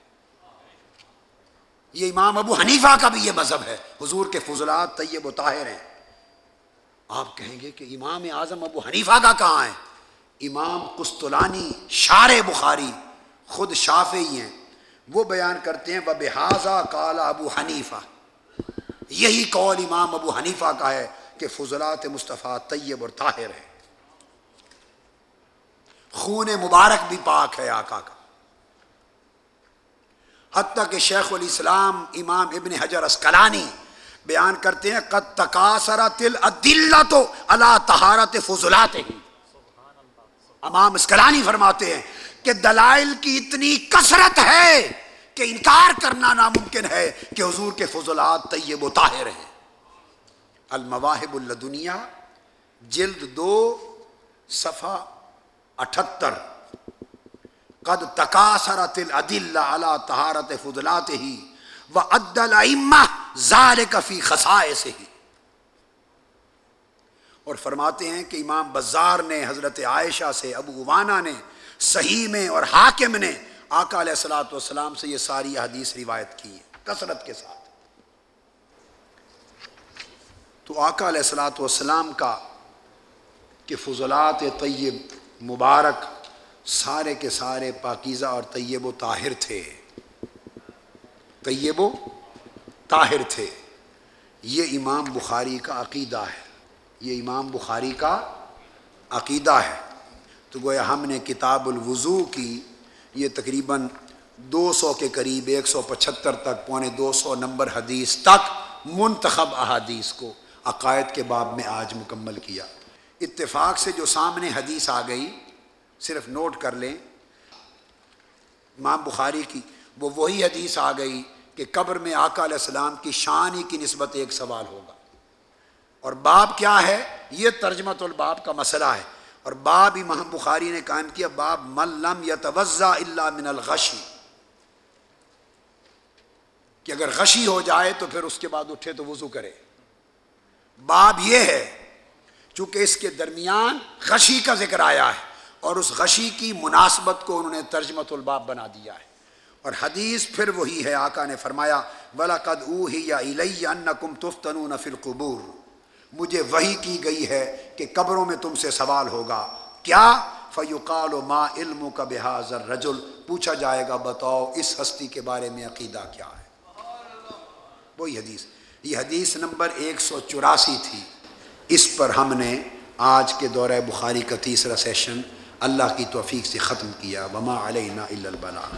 یہ امام ابو حنیفہ کا بھی یہ مذہب ہے۔ حضور کے فضلات طیب و طاہر ہیں۔ آپ کہیں گے کہ امام اعظم ابو حنیفہ کا کہاں ہے؟ امام قسطلانی شار بخاری خود شافعی ہیں۔ وہ بیان کرتے ہیں بحاظہ کالا ابو حنیفہ۔ یہی قول امام ابو حنیفہ کا ہے کہ فضلات مصطفیٰ طیب اور طاہر ہے خون مبارک بھی پاک ہے آقا کا۔ حتیٰ کہ شیخ الاسلام امام ابن حجر اسکلانی بیان کرتے ہیں، قد تقاصر تل تو اللہ تہارت فضلات ہی امام اسکلانی فرماتے ہیں کہ دلائل کی اتنی کثرت ہے کہ انکار کرنا ناممکن ہے کہ حضور کے فضلات طیب و طاہر ہیں۔ المواہب الدنیا جلد دو، صفحہ اٹھتر۔ قد تقاصرت العدل على طہارت فضلات ہی و عدل ائمہ ذالک فی خصائص ہی اور فرماتے ہیں کہ امام بزار نے، حضرت عائشہ سے، ابو عوانہ نے، صحیح میں اور حاکم نے آقا علیہ السلاۃ والسلام سے یہ ساری حدیث روایت کی ہے، کثرت کے ساتھ۔ تو آقا علیہ السلاۃ والسلام کا کہ فضلات طیب مبارک سارے کے سارے پاکیزہ اور طیب و طاہر تھے۔ طیب و طاہر تھے۔ یہ امام بخاری کا عقیدہ ہے۔ یہ امام بخاری کا عقیدہ ہے۔ تو گویا ہم نے کتاب الوضو کی، یہ تقریباً دو سو کے قریب، ایک سو پچہتر تک، پونے دو سو نمبر حدیث تک منتخب احادیث کو عقائد کے باب میں آج مکمل کیا۔ اتفاق سے جو سامنے حدیث آ گئی، صرف نوٹ کر لیں۔ امام بخاری کی وہ وہی حدیث آ گئی کہ قبر میں آقا علیہ السلام کی شان ہی کی نسبت ایک سوال ہوگا۔ اور باب کیا ہے؟ یہ ترجمت الباب کا مسئلہ ہے۔ اور باب امام بخاری نے قائم کیا، باب ملم یا توزہ اللہ من الغشی۔ کہ اگر غشی ہو جائے تو پھر اس کے بعد اٹھے تو وضو کرے۔ باب یہ ہے چونکہ اس کے درمیان غشی کا ذکر آیا ہے اور اس غشی کی مناسبت کو انہوں نے ترجمت الباب بنا دیا ہے اور حدیث پھر وہی ہے، آقا نے فرمایا ولاقد او ہی یا ان تفتن فل قبور مجھے وہی کی گئی ہے کہ قبروں میں تم سے سوال ہوگا۔ کیا؟ فیوقال و ما علم کا بحاظر رجل پوچھا جائے گا، بتاؤ اس ہستی کے بارے میں عقیدہ کیا ہے؟ وہی حدیث۔ یہ حدیث نمبر ایک سو چوراسی تھی۔ اس پر ہم نے آج کے دورہ بخاری کا تیسرا سیشن اللہ کی توفیق سے ختم کیا، وما علینا الا البلاغ